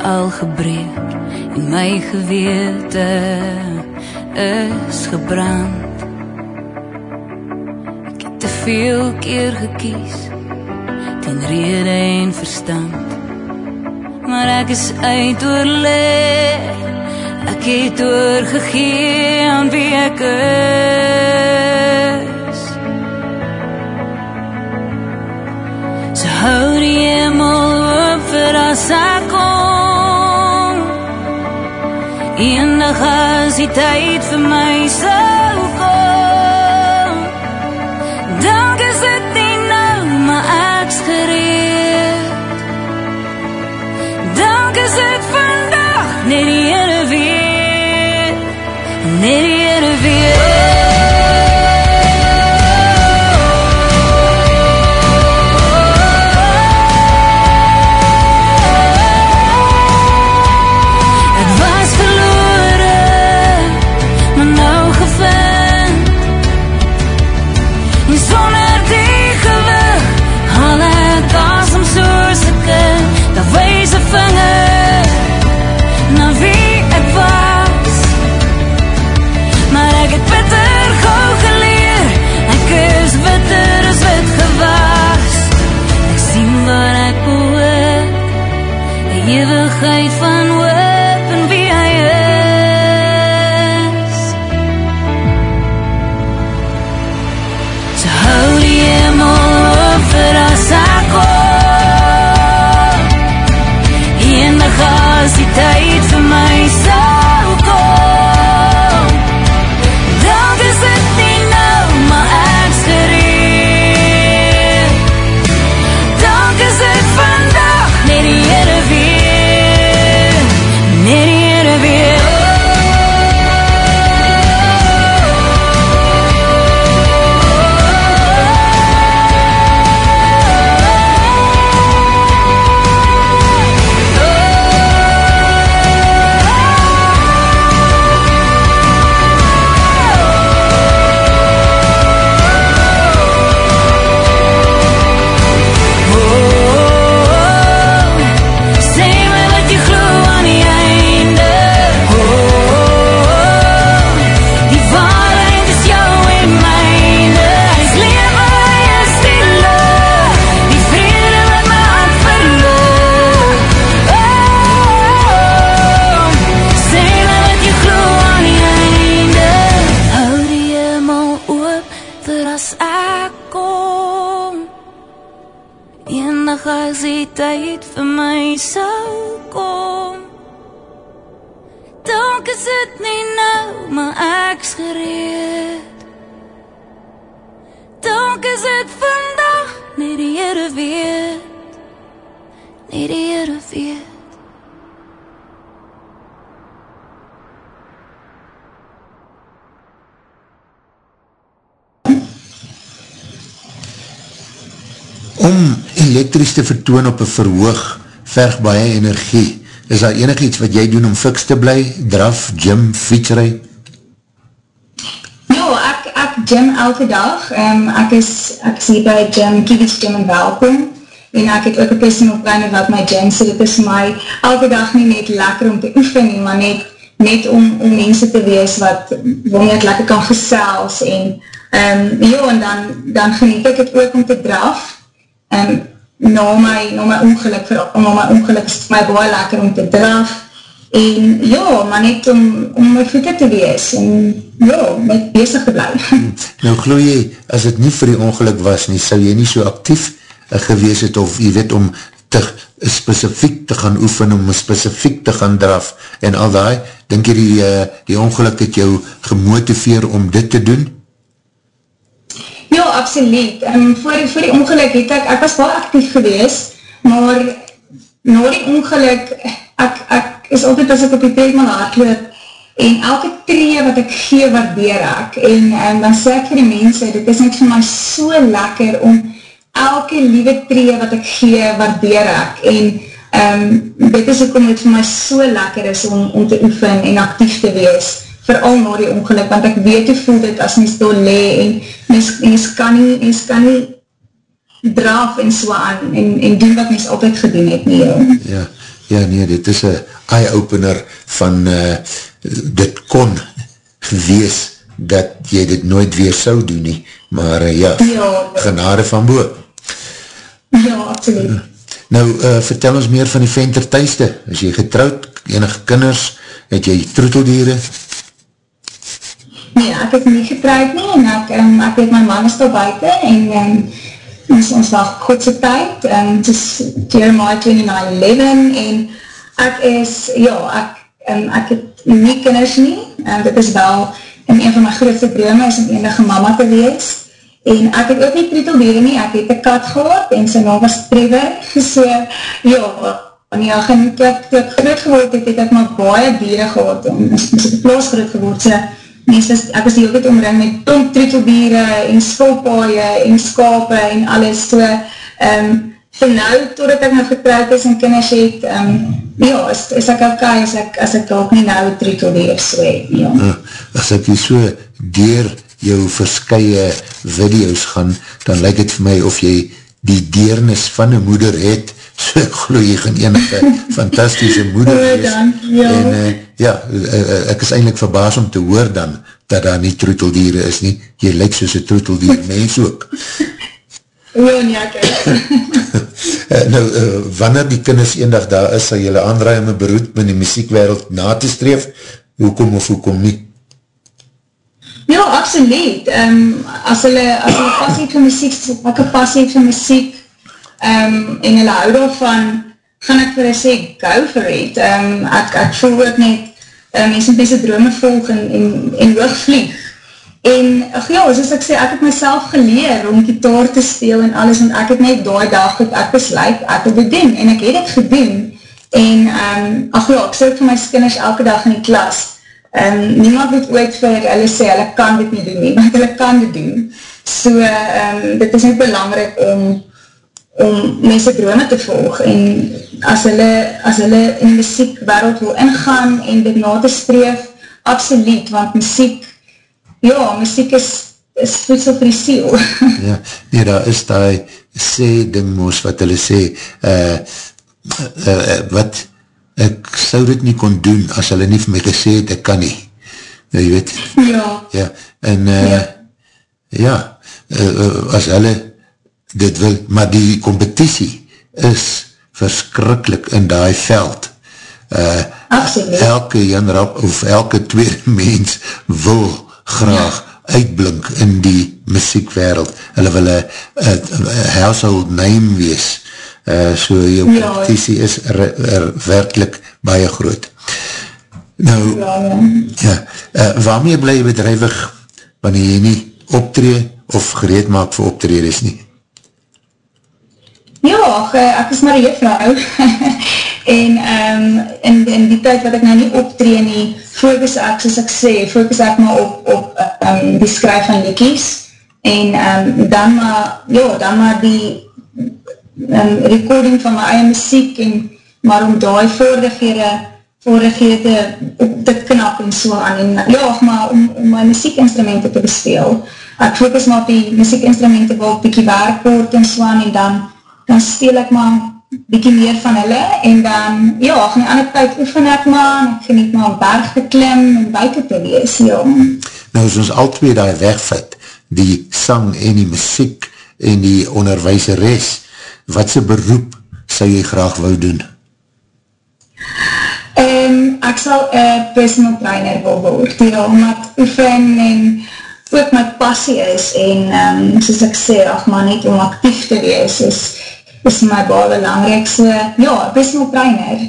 al gebreek en my gewete is gebrand. Ek het te veel keer gekies ten rede en verstand maar ek is uit oorleef Ek het oorgegee aan wie ek is. So hou die hemel op vir as ek kom As die tyd vir my sal te vertoon op een verhoog verg baie energie. Is daar enig iets wat jy doen om fiks te bly? Draf, gym, fietsrij? Ja, ek, ek gym elke dag. Um, ek, is, ek is hier by gym, Kiewits Gym in Welkom. En ek het ook een personal planner wat my gym, so dit is my elke dag nie net lekker om te oefen nie, maar net, net om, om mense te wees wat, waarmee ek lekker kan gesels. En um, ja, en dan, dan geniet ek het ook om te draf. En na my, na my ongeluk, na my ongeluk is my baie lekker om te draf. En ja, maar net om, om my voete te wees en ja, met bezig te bly. Nou glo jy, as het nie vir die ongeluk was nie, sou jy nie so actief uh, gewees het, of jy weet, om te specifiek te gaan oefen, om specifiek te gaan draf, en al die, denk jy die, uh, die ongeluk het jou gemotiveer om dit te doen? Ja, absoluut. Um, voor, voor die ongeluk het ek, ek was wel actief gewees, maar na die ongeluk, ek, ek is altyd as ek op die treadmill hardloop, en elke tree wat ek gee, waardeer ek, en, en dan sê ek vir die mense, dit is net vir my so lekker om elke liewe tree wat ek gee, waardeer ek, en um, dit is ook om dit vir my so lekker is om, om te oefen en actief te wees, vooral na die ongeluk, want ek weet hoe voel dit as mens daar le, en mens, mens kan nie, mens kan nie draf en so aan, en, en doen wat mens altyd gedoen het nie. Ja, ja nee, dit is een eye-opener van uh, dit kon wees dat jy dit nooit weer sou doen nie, maar uh, ja, Ja. genade van boe. Ja, absoluut. Nou, uh, vertel ons meer van die venter thuisde. Is jy getrouwd, enige kinders, het jy troeteldiere? Nee, ek het nie getrouwd nie, en ek, um, ek weet my man is daar buiten, en um, ons, ons wacht Godse tyd, um, het is Jeremiah 29:11, en ek is, ja, ek, um, ek het nie kinders nie, en dit is wel, en een van my grootste drome is om enige mama te wees, en ek het ook nie troeteldiere nie, ek het een kat gehad, en sy naam was Trevor, (laughs) so, ja, en ja, gen, toe ek, toe ek groot geword het, het ek maar baie dieren gehad, en op die plaas groot geword, so, mense ek is die hele tijd omring met plomp treteldiere en spulpaaie en skape en alles, so, um, vir nou, totdat ek nou getrouwd is en kinders het, um, ja, is, is ek ok, as ek, as ek ook nie nou treteldier so het, ja. Uh, as ek hier so dier jou verskye video's gaan, dan lyk het vir my of jy die deernis van een moeder het, so ek geloof jy gaan enige fantastische moeder wees. Ja. En uh, ja, uh, ek is eindelijk verbaas om te hoor dan, dat daar nie troeteldiere is nie. Jy lyk soos een troeteldier (laughs) mens ook. Ja, nie, ek uh, (laughs) Nou, uh, wanneer die kinders een dag daar is, sal jylle aandraai om een beroep in die muziekwereld na te streef, hoekom of hoekom nie? Ja, absoluut. Um, as hulle, as hulle passie vir muziek, ek een passie vir muziek, um, en hulle hou daarvan, gaan ek vir hulle sê, go for it. Um, ek, ek voel ook net, um, mense met mense drome volg en, en, en hoogvlieg. En, ach ja, soos ek sê, ek het myself geleer om gitaar te speel en alles, want ek het net daai dag goed, ek besluit, ek het dit doen, en ek het het gedoen. En, um, ach ja, ek sê vir my skinners elke dag in die klas, Um, niemand moet ooit vir hulle sê, hulle kan dit nie doen nie, (laughs) want hulle kan dit doen. So, um, dit is nie belangrijk om, om mense drome te volg, en as hulle, as hulle in muziek wereld wil ingaan, en dit na te streef, absoluut, want muziek, ja, muziek is, is voedsel vir die siel. (laughs) ja, nee, daar is die sê ding moos, wat hulle sê, uh, uh, uh, wat, ek sou dit nie kon doen as hulle nie vir my gesê het, ek kan nie. Ja, jy weet. Ja. Ja, en uh, ja, ja uh, as hulle dit wil, maar die competitie is verskrikkelijk in die veld. Uh, elke Jan Rap, of elke tweede (laughs) mens wil graag ja. uitblink in die muziekwereld. Hulle wil een household name wees. Uh, so jou ja, competitie is er, er werkelijk baie groot. Nou, ja, ja. Uh, waarmee bly jy bedrijwig wanneer jy nie optree of gereed maak vir optredes nie? Ja, ach, ek is maar een vrou (laughs) en um, in, in die tyd wat ek nou nie optree nie, focus ek, soos ek sê, focus ek maar op, op um, die skryf van likies en um, dan maar, ja, dan maar die um, recording van my eie muziek en maar om die voordegere voordegere te, te knap en so aan. En ja, maar om, om my muziekinstrumenten te bespeel ek focus maar op die muziekinstrumenten waar ek bykie werk word en so aan en dan, dan speel ek maar bykie meer van hulle en dan, ja, ach, in die ander tyd oefen ek maar en ek geniet maar een berg te klim en buiten te wees, ja Nou, as ons al twee daar wegvat die sang en die muziek en die onderwijzeres wat sy beroep sy jy graag wou doen? Um, ek sal een personal trainer wil word, ja, omdat oefen en ook my passie is en um, soos ek sê, ach man, net om actief te wees is, is my baie belangrijk, so ja, personal trainer.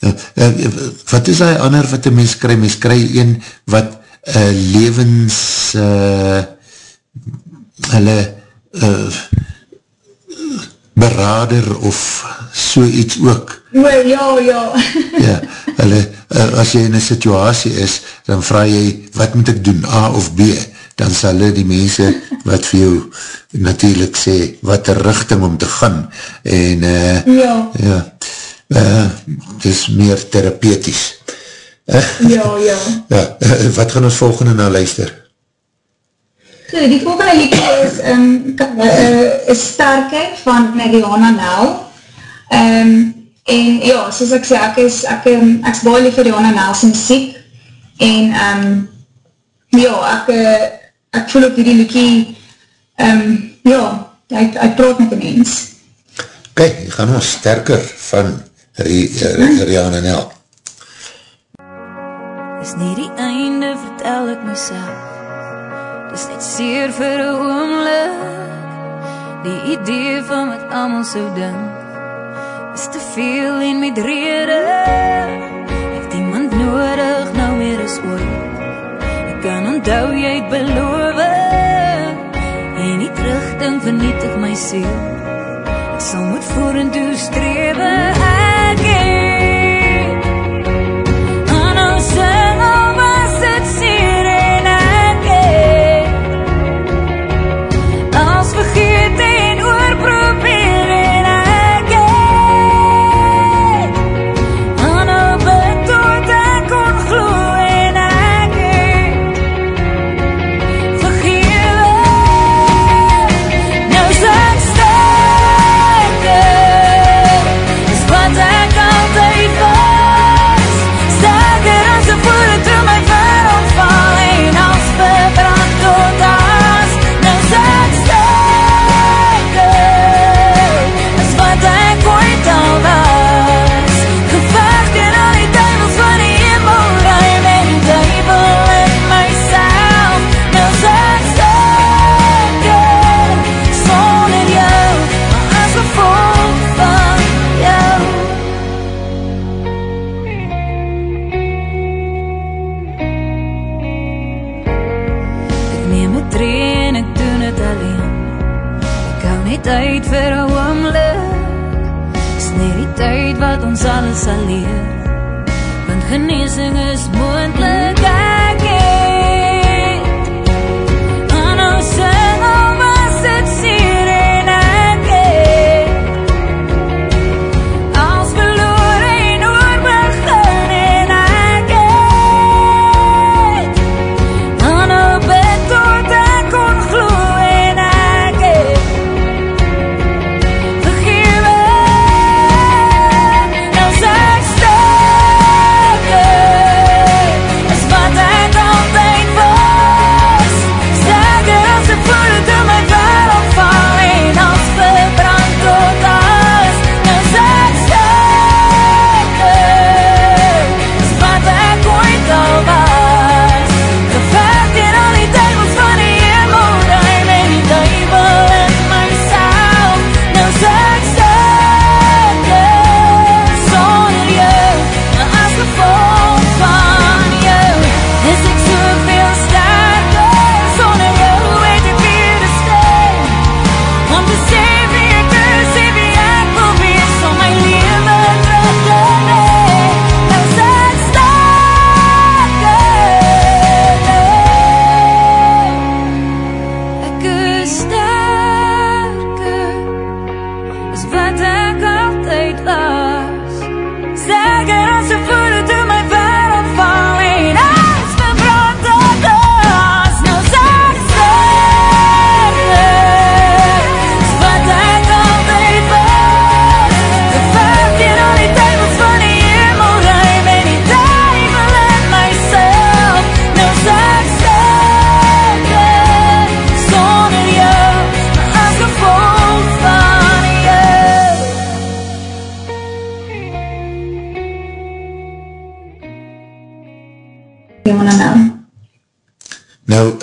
Ja, uh, wat is die ander wat die mens kry? Mens kry een wat uh, levens uh, hulle uh, berader of so iets ook. Ja, ja. (laughs) ja, hulle, uh, as jy in een situasie is, dan vraag jy, wat moet ek doen, A of B? Dan sal die mense wat vir jou natuurlijk sê, wat een richting om te gaan. En, uh, ja, ja uh, het is meer therapeutisch. ja, ja. (laughs) ja, uh, wat gaan ons volgende na luister? So, die volgende liedje is, um, uh, is Sterke van Rihanna Nel. Um, en ja, soos ek sê, ek is, ek, um, ek is baie lief vir Rihanna Nel sy muziek. En um, ja, ek, ek voel op die liedje, um, ja, hy, hy praat met die mens. Kijk, gaan ons sterker van Rihanna Nel. Is nie die einde, vertel ek myself Dis net seer vir 'n oomblik. Die idee van wat almal sou dink is te veel en met rede. Het iemand nodig nou meer as ooit. Onthou jy het beloof en nie terugdink vernietig my siel. Ek sal moet vorentoe streef.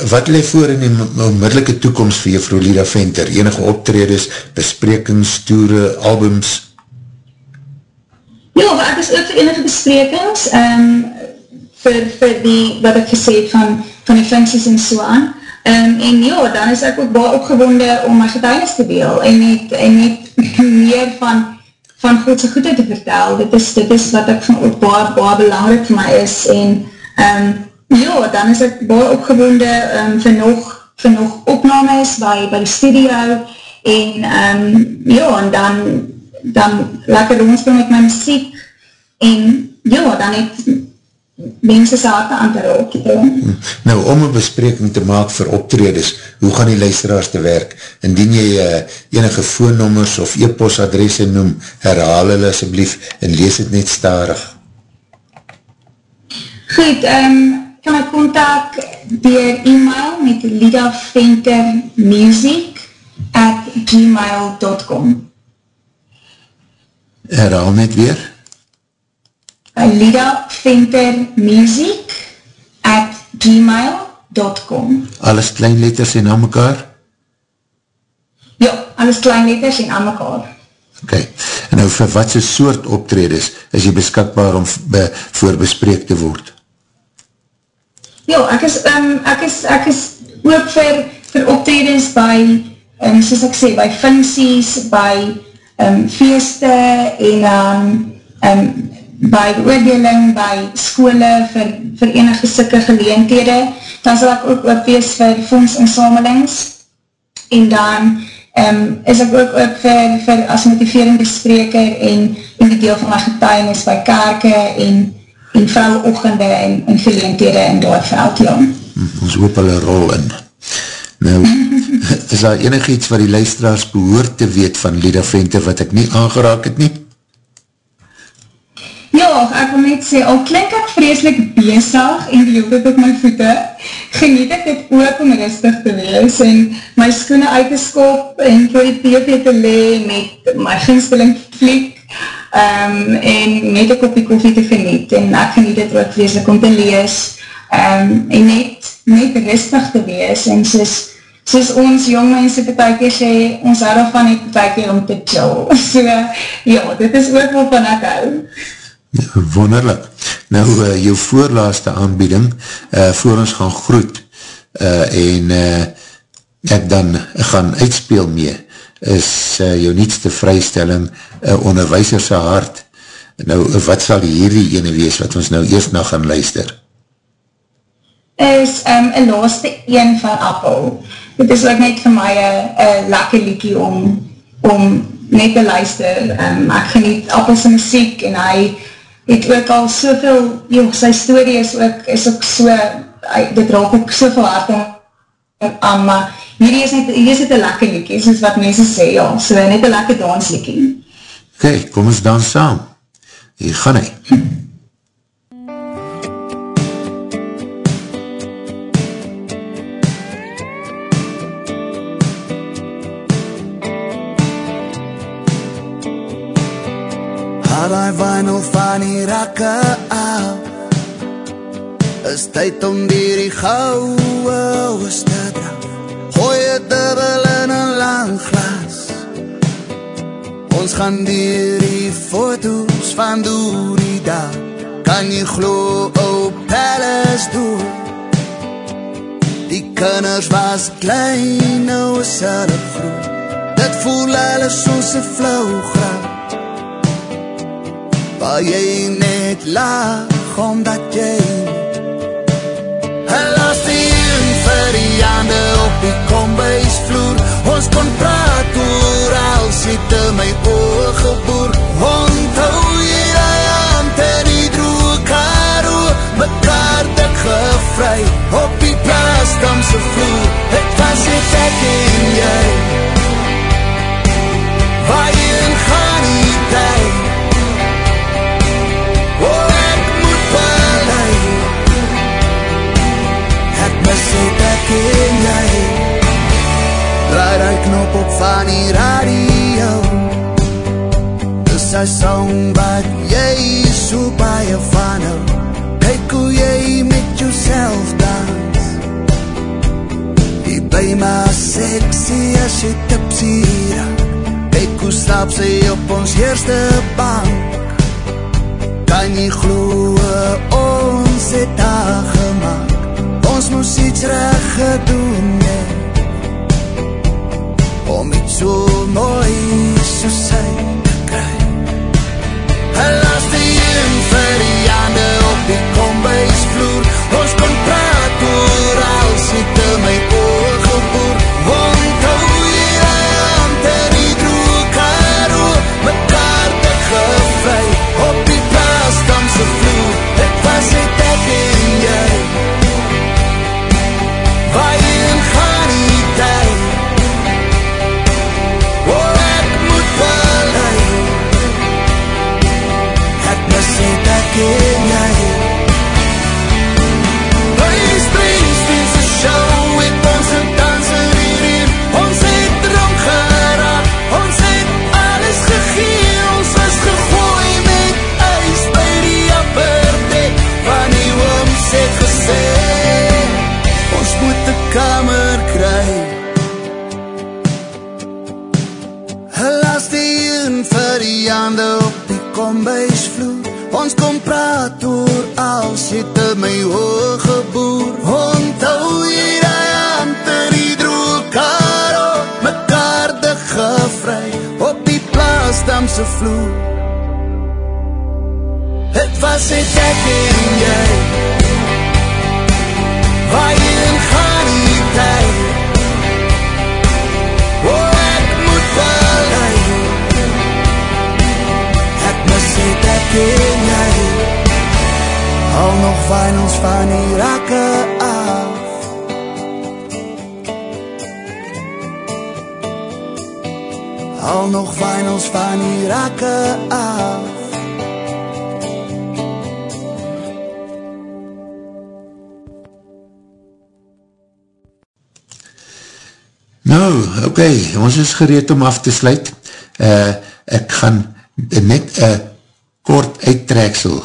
Wat leef voor in die onmiddellike toekomst vir juffrou Lida Venter? Enige optredes, besprekings, toere, albums? Ja, ek is ook vir enige besprekings, um, vir, vir die, wat ek gesê het van, van die funksies en so aan. Um, en ja, dan is ek ook baie opgewonde om my getuinis te deel en net, en net (laughs) meer van, van Godse goede te vertel. Dit is, dit is wat ek van ook baie, baie belangrijk vir my is en um, ja, dan is ek baie opgewonde um, vir nog, vir nog opnames by, by die studio en um, ja, en dan dan lekker rondspring met my muziek en ja, dan het mense sy harte aan te raak. Nou, om een bespreking te maak vir optredes, hoe gaan die luisteraars te werk? Indien jy uh, enige voornommers of e-postadresse noem, herhaal hulle asjeblief en lees het net starig. Goed, um, kan ek contact dier e-mail met lidaventermusic at gmail.com Herhaal net weer. lidaventermusic at gmail.com Alles kleinletters en aan mekaar? Ja, alles kleinletters en aan mekaar. Ok, en nou vir wat soort optredes is jy beskikbaar om be, voor bespreek te word? Ja, ek is, um, ek is, ek is ook vir, vir optredens by, um, soos ek sê, by funksies, by um, feeste en um, um, by beoordeling, by skole, vir, vir enige sikke geleenthede. Dan sal ek ook ook wees vir fondsinsamelings en dan um, is ek ook ook vir, vir as motiverende spreker en, en die deel van my getuienis by kerke en en vrouweochtende en, en geleenthede in die veld, ja. Hm, Ons hoop hulle rol in. Nou, (laughs) is daar enig iets wat die luisteraars behoort te weet van Lida Venter wat ek nie aangeraak het nie? Ja, ek wil net sê, al klink ek vreselik bezig en die hele op my voete, geniet ek dit ook om rustig te wees en my skoene uit te skop en voor die TV te le met my ginsteling fliek um, en net een kopie koffie te geniet en ek geniet het ook vreselik om te lees um, en net, net rustig te wees en soos, soos ons jong mense betekie sê, ons hou daarvan net betekie om te chill. (laughs) So, ja, dit is ook wat van ek hou. Wonderlik. Nou, uh, jou voorlaaste aanbieding, uh, voor ons gaan groet, uh, en uh, ek dan gaan uitspeel mee, is uh, jou nietste vrystelling uh, onderwijserse hart. Nou, wat sal hierdie ene wees wat ons nou eerst na gaan luister? Is um, een laaste een van Apple. Dit is ook net vir my een lekker liekie om, om net te luister. Um, ek geniet Appelse muziek en hy het ook al soveel, joh, sy story is ook, is ook so, hy, dit raak ook soveel hart aan, maar hierdie is net, hier is het een lekker liekie, soos wat mense sê, ja, so net een lekker dansliekie. Oké, okay, kom ons dans saam. Hier gaan hy. Haal die vinyl van die rakke af Is tyd om dier die gouwe oos te draf Gooi het dubbel in een lang glas. Ons gaan dier die foto's van die dag Kan jy glo op palace door? Die kinders was klein, nou is hulle groot Dit voel alles soos een flauw graf Waar jy net lag omdat jy Helaas die een vir die hande op die kombuisvloer. Ons kon praat oor als het in my oog geboor Onthou jy die hand en die droe karo Mekaar dik gevry op die plaaskamse vloer. Het was het ek en jy. Waar Ek mis het ek en jy Draai die knop op van die radio Dis hy song jy so baie van hou Kyk hoe jy met jouself dans Jy by my sexy as jy tipsy raak Kyk hoe slaap sy op ons eerste bank. Kan jy glo ons het daar gemaakt Ons moes iets recht gedoen het. Om iets so mooi soos sy te kry. Helaas die een vir die hande op die kombuisvloer. Ons kon praat oor als het in my vir die hande op die kombuisvloer Ons kom praat oor als het in my oog geboer Onthou jy die hand in die droe karo Mekaar dik gevry op die plaasdamse vloer. Het was het ek en jy. Waar jy in gaan die tyd. Oh, ek moet belei het ek en jy Al nog vinyls van die rakke af Al nog vinyls van die rakke af Nou, oké, okay, ons is gereed om af te sluit. Uh, ek gaan net een kort uittreksel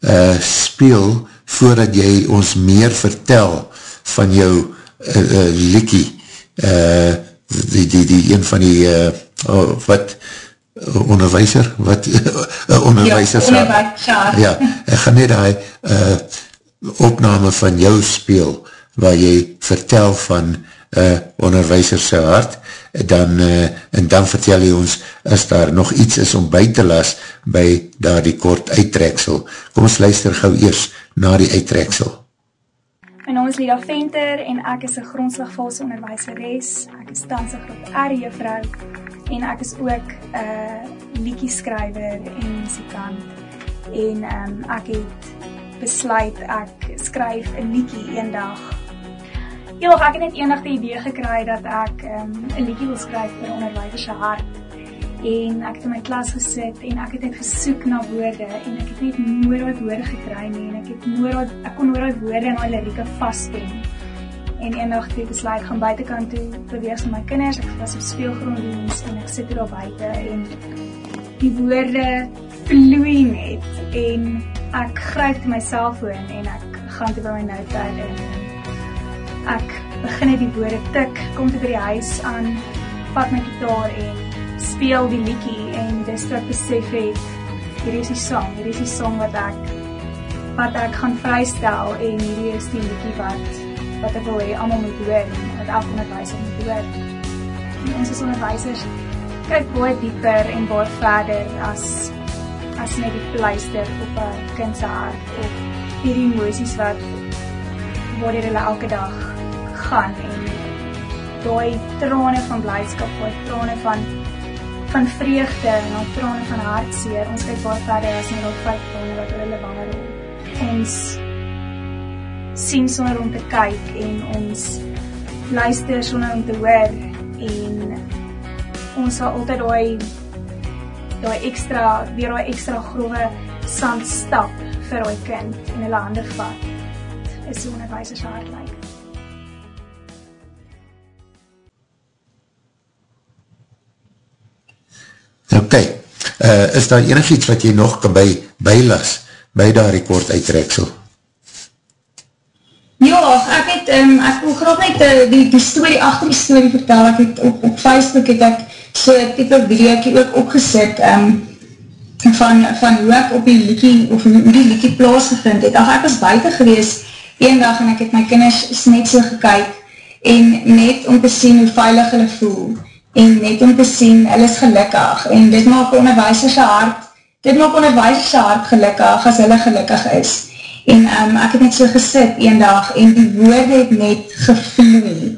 uh, speel voordat jy ons meer vertel van jou uh, uh, liekie. Uh, die, die, die een van die, uh, oh, wat, onderwijzer, wat, (laughs) onderwijzer, ja, onderwijzer, ja, ek gaan net die uh, opname van jou speel, waar jy vertel van uh, onderwijserse hart, dan, uh, en dan vertel jy ons, as daar nog iets is om by te las, by daar die kort uittreksel. Kom ons luister gauw eers na die uittreksel. My naam is Lida Venter en ek is een grondslagvalse onderwijseres. Ek is tans een groot R-juffrou en ek is ook een liekieskryver en muzikant. En um, ek het besluit, ek skryf een liekie een dag Ja, ek het net eendag die idee gekry dat ek ehm, 'n um, liedjie wil skryf vir onderwysers se hart. En ek het in my klas gesit en ek het net gesoek na woorde en ek het net nooit daai woorde gekry nie en ek het nooit ek kon nooit woorde in daai lirieke vaspen. En eendag het ek besluit gaan buitekant toe beweeg met my kinders. Ek was op speelgronddiens en ek sit hier daar buite en die woorde vloei net en ek gryp my selfoon en ek gaan toe by my notepad en ek begin net die woorde tik, kom te by die huis aan, vat my gitaar en speel die liedjie en dis wat besef het, hier is die song, hier is die song wat ek wat ek gaan vrystel en hier is die liedjie wat wat ek wil hê almal moet hoor en wat elke onderwyser moet hoor. En ons as onderwysers kyk baie dieper en baie verder as as net die pleister op 'n kind se hart of hierdie emosies wat waar hulle elke dag gaan en daai trane van blydskap, daai trane van van vreugde en daai trane van hartseer. Ons kyk baie verder as net op vyf trane wat hulle wange rol. Ons sien sonder om te kyk en ons luister sonder om te hoor en ons sal altyd daai daai ekstra weer daai ekstra groewe sand stap vir daai kind en hulle hande vat. Is 'n wyse hart lyk. Ok, uh, is daar enig iets wat jy nog kan by, bylas, by daar rekord uitreksel? Ja, ek het, um, ek wil graag net uh, die, die story, achter die story vertel, ek het op, op Facebook het ek so type videokie ook opgesit, um, van, van hoe ek op die liekie, of hoe die liekie plaas gevind het. Ach, ek was buiten gewees, een dag, en ek het my kinders net so gekyk, en net om te sien hoe veilig hulle voel, en net om te sien, hulle is gelukkig, en dit maak onderwijserse hart, dit maak onderwijserse hart gelukkig, as hulle gelukkig is. En um, ek het net so gesit, een dag, en die woorde het net gevloei.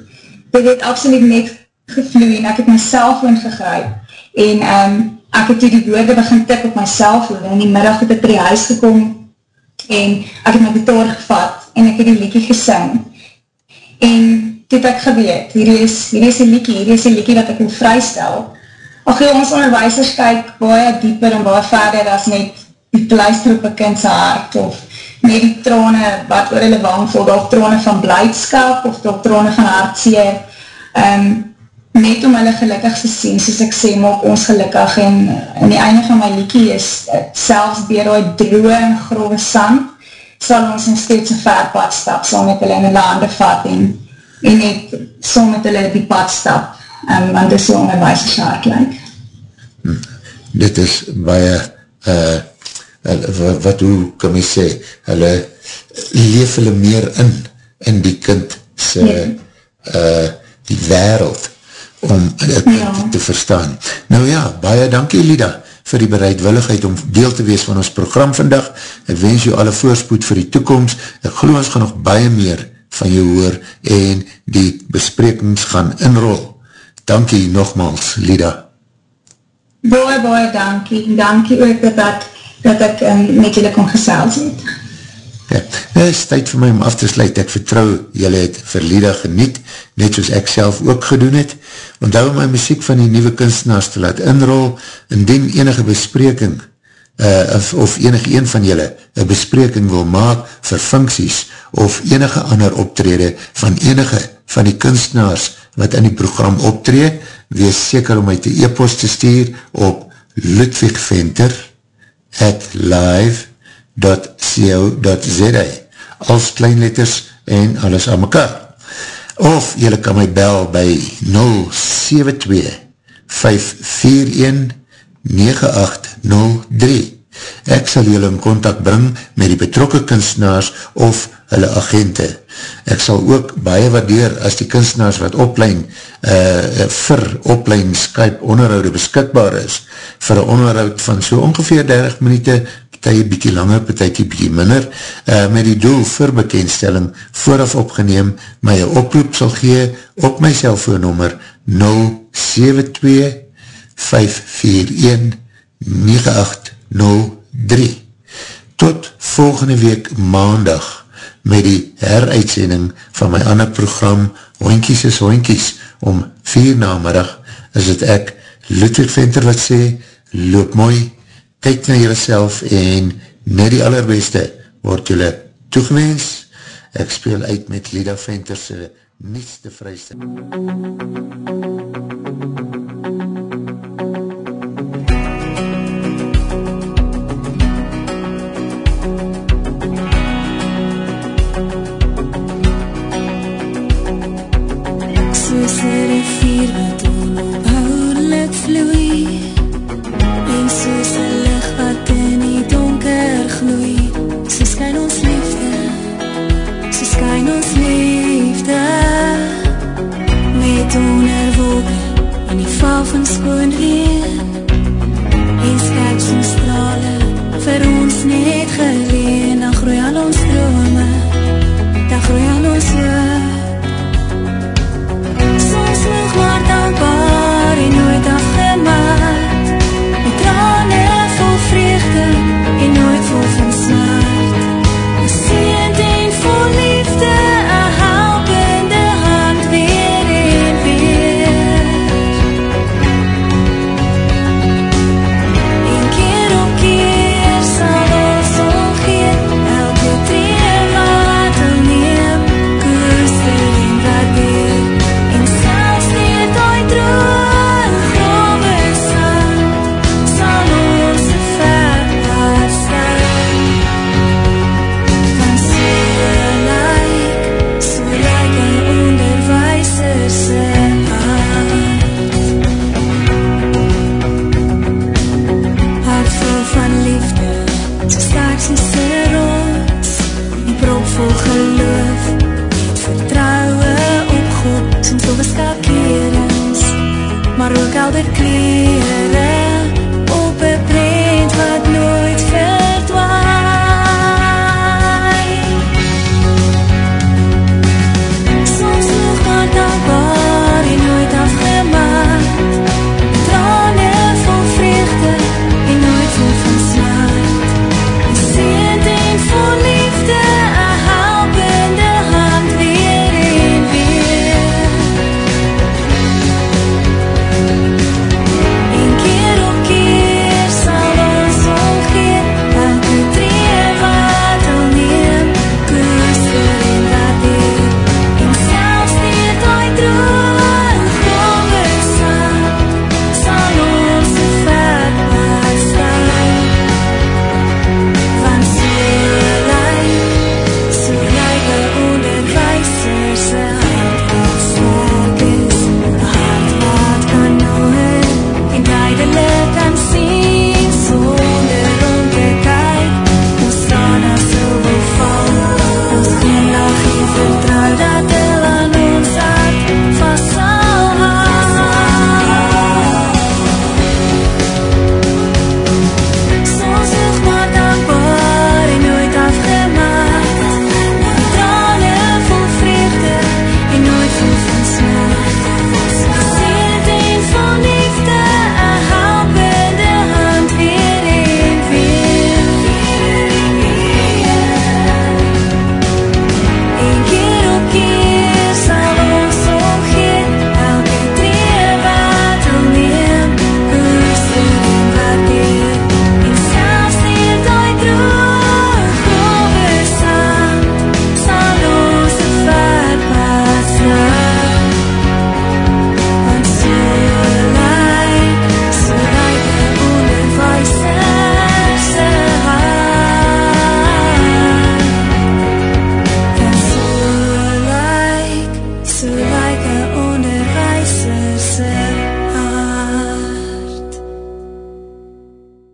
Dit het absoluut net gevloei, en ek het my cellfoon gegryp, en um, ek het die woorde begin tik op my cellfoon, en in die middag het ek by die huis gekom, en ek het my gitaar gevat, en ek het die liedje gesing, en het ek geweet, hier is, hier is die liekie, hier is die liekie wat ek wil vrystel. Ach, jy, ons onderwijsers kyk baie dieper en baie verder as net die pleister op een kindse hart, of net die trone wat oor hulle wang voel, of trone van blijdskap, of trone van hartseer, um, net om hulle gelukkig te sien, soos ek sê, maak ons gelukkig, en in die einde van my liekie is, uh, selfs dier die droe en grove sand, sal ons nog steeds een ver pad stap, sal met hulle in hulle handen vat, en en net so met hulle die pad stap, um, want dit is so onderwijs hart like. Hm. Dit is baie, uh, wat hoe kan my sê, hulle leef hulle meer in, in die kind se, ja. uh, die wereld, om dit ja. te verstaan. Nou ja, baie dankie Lida, vir die bereidwilligheid om deel te wees van ons program vandag. Ek wens jou alle voorspoed vir die toekomst. Ek geloof ons gaan nog baie meer van jou hoor en die besprekings gaan inrol. Dankie nogmaals, Lida. Baie, baie dankie. Dankie ook dat, dat, dat ek um, met julle kon gesels het. Ja, het is tyd vir my om af te sluit. Ek vertrou julle het vir Lida geniet, net soos ek self ook gedoen het. Onthou my muziek van die nieuwe kunstenaars te laat inrol, indien enige bespreking uh, of, of enige een van julle een bespreking wil maak vir funksies of enige ander optrede van enige van die kunstenaars wat in die program optree, wees seker om my te e-post te stuur op ludwigventer at live.co.za als kleinletters en alles aan mekaar. Of jylle kan my bel by 072 541 9803 Ek sal julle in contact bring met die betrokke kunstenaars of hulle agente. Ek sal ook baie waardeer as die kunstenaars wat oplein uh, vir oplein Skype onderhoude beskikbaar is vir een onderhoud van so ongeveer 30 minuute partij bykie langer, partijkie bykie minder, uh, met die doel vir bekendstelling vooraf opgeneem, my oproep sal gee op my cellfoonnummer 072 541 9803. Tot volgende week maandag met die heruitsending van my ander program Hoinkies is Hoinkies om vier namiddag is het ek Ludwig Venter wat sê loop mooi, kyk na jyself en net die allerbeste word jylle toegewens. Ek speel uit met Lida Venter se niets te vryste. Soos val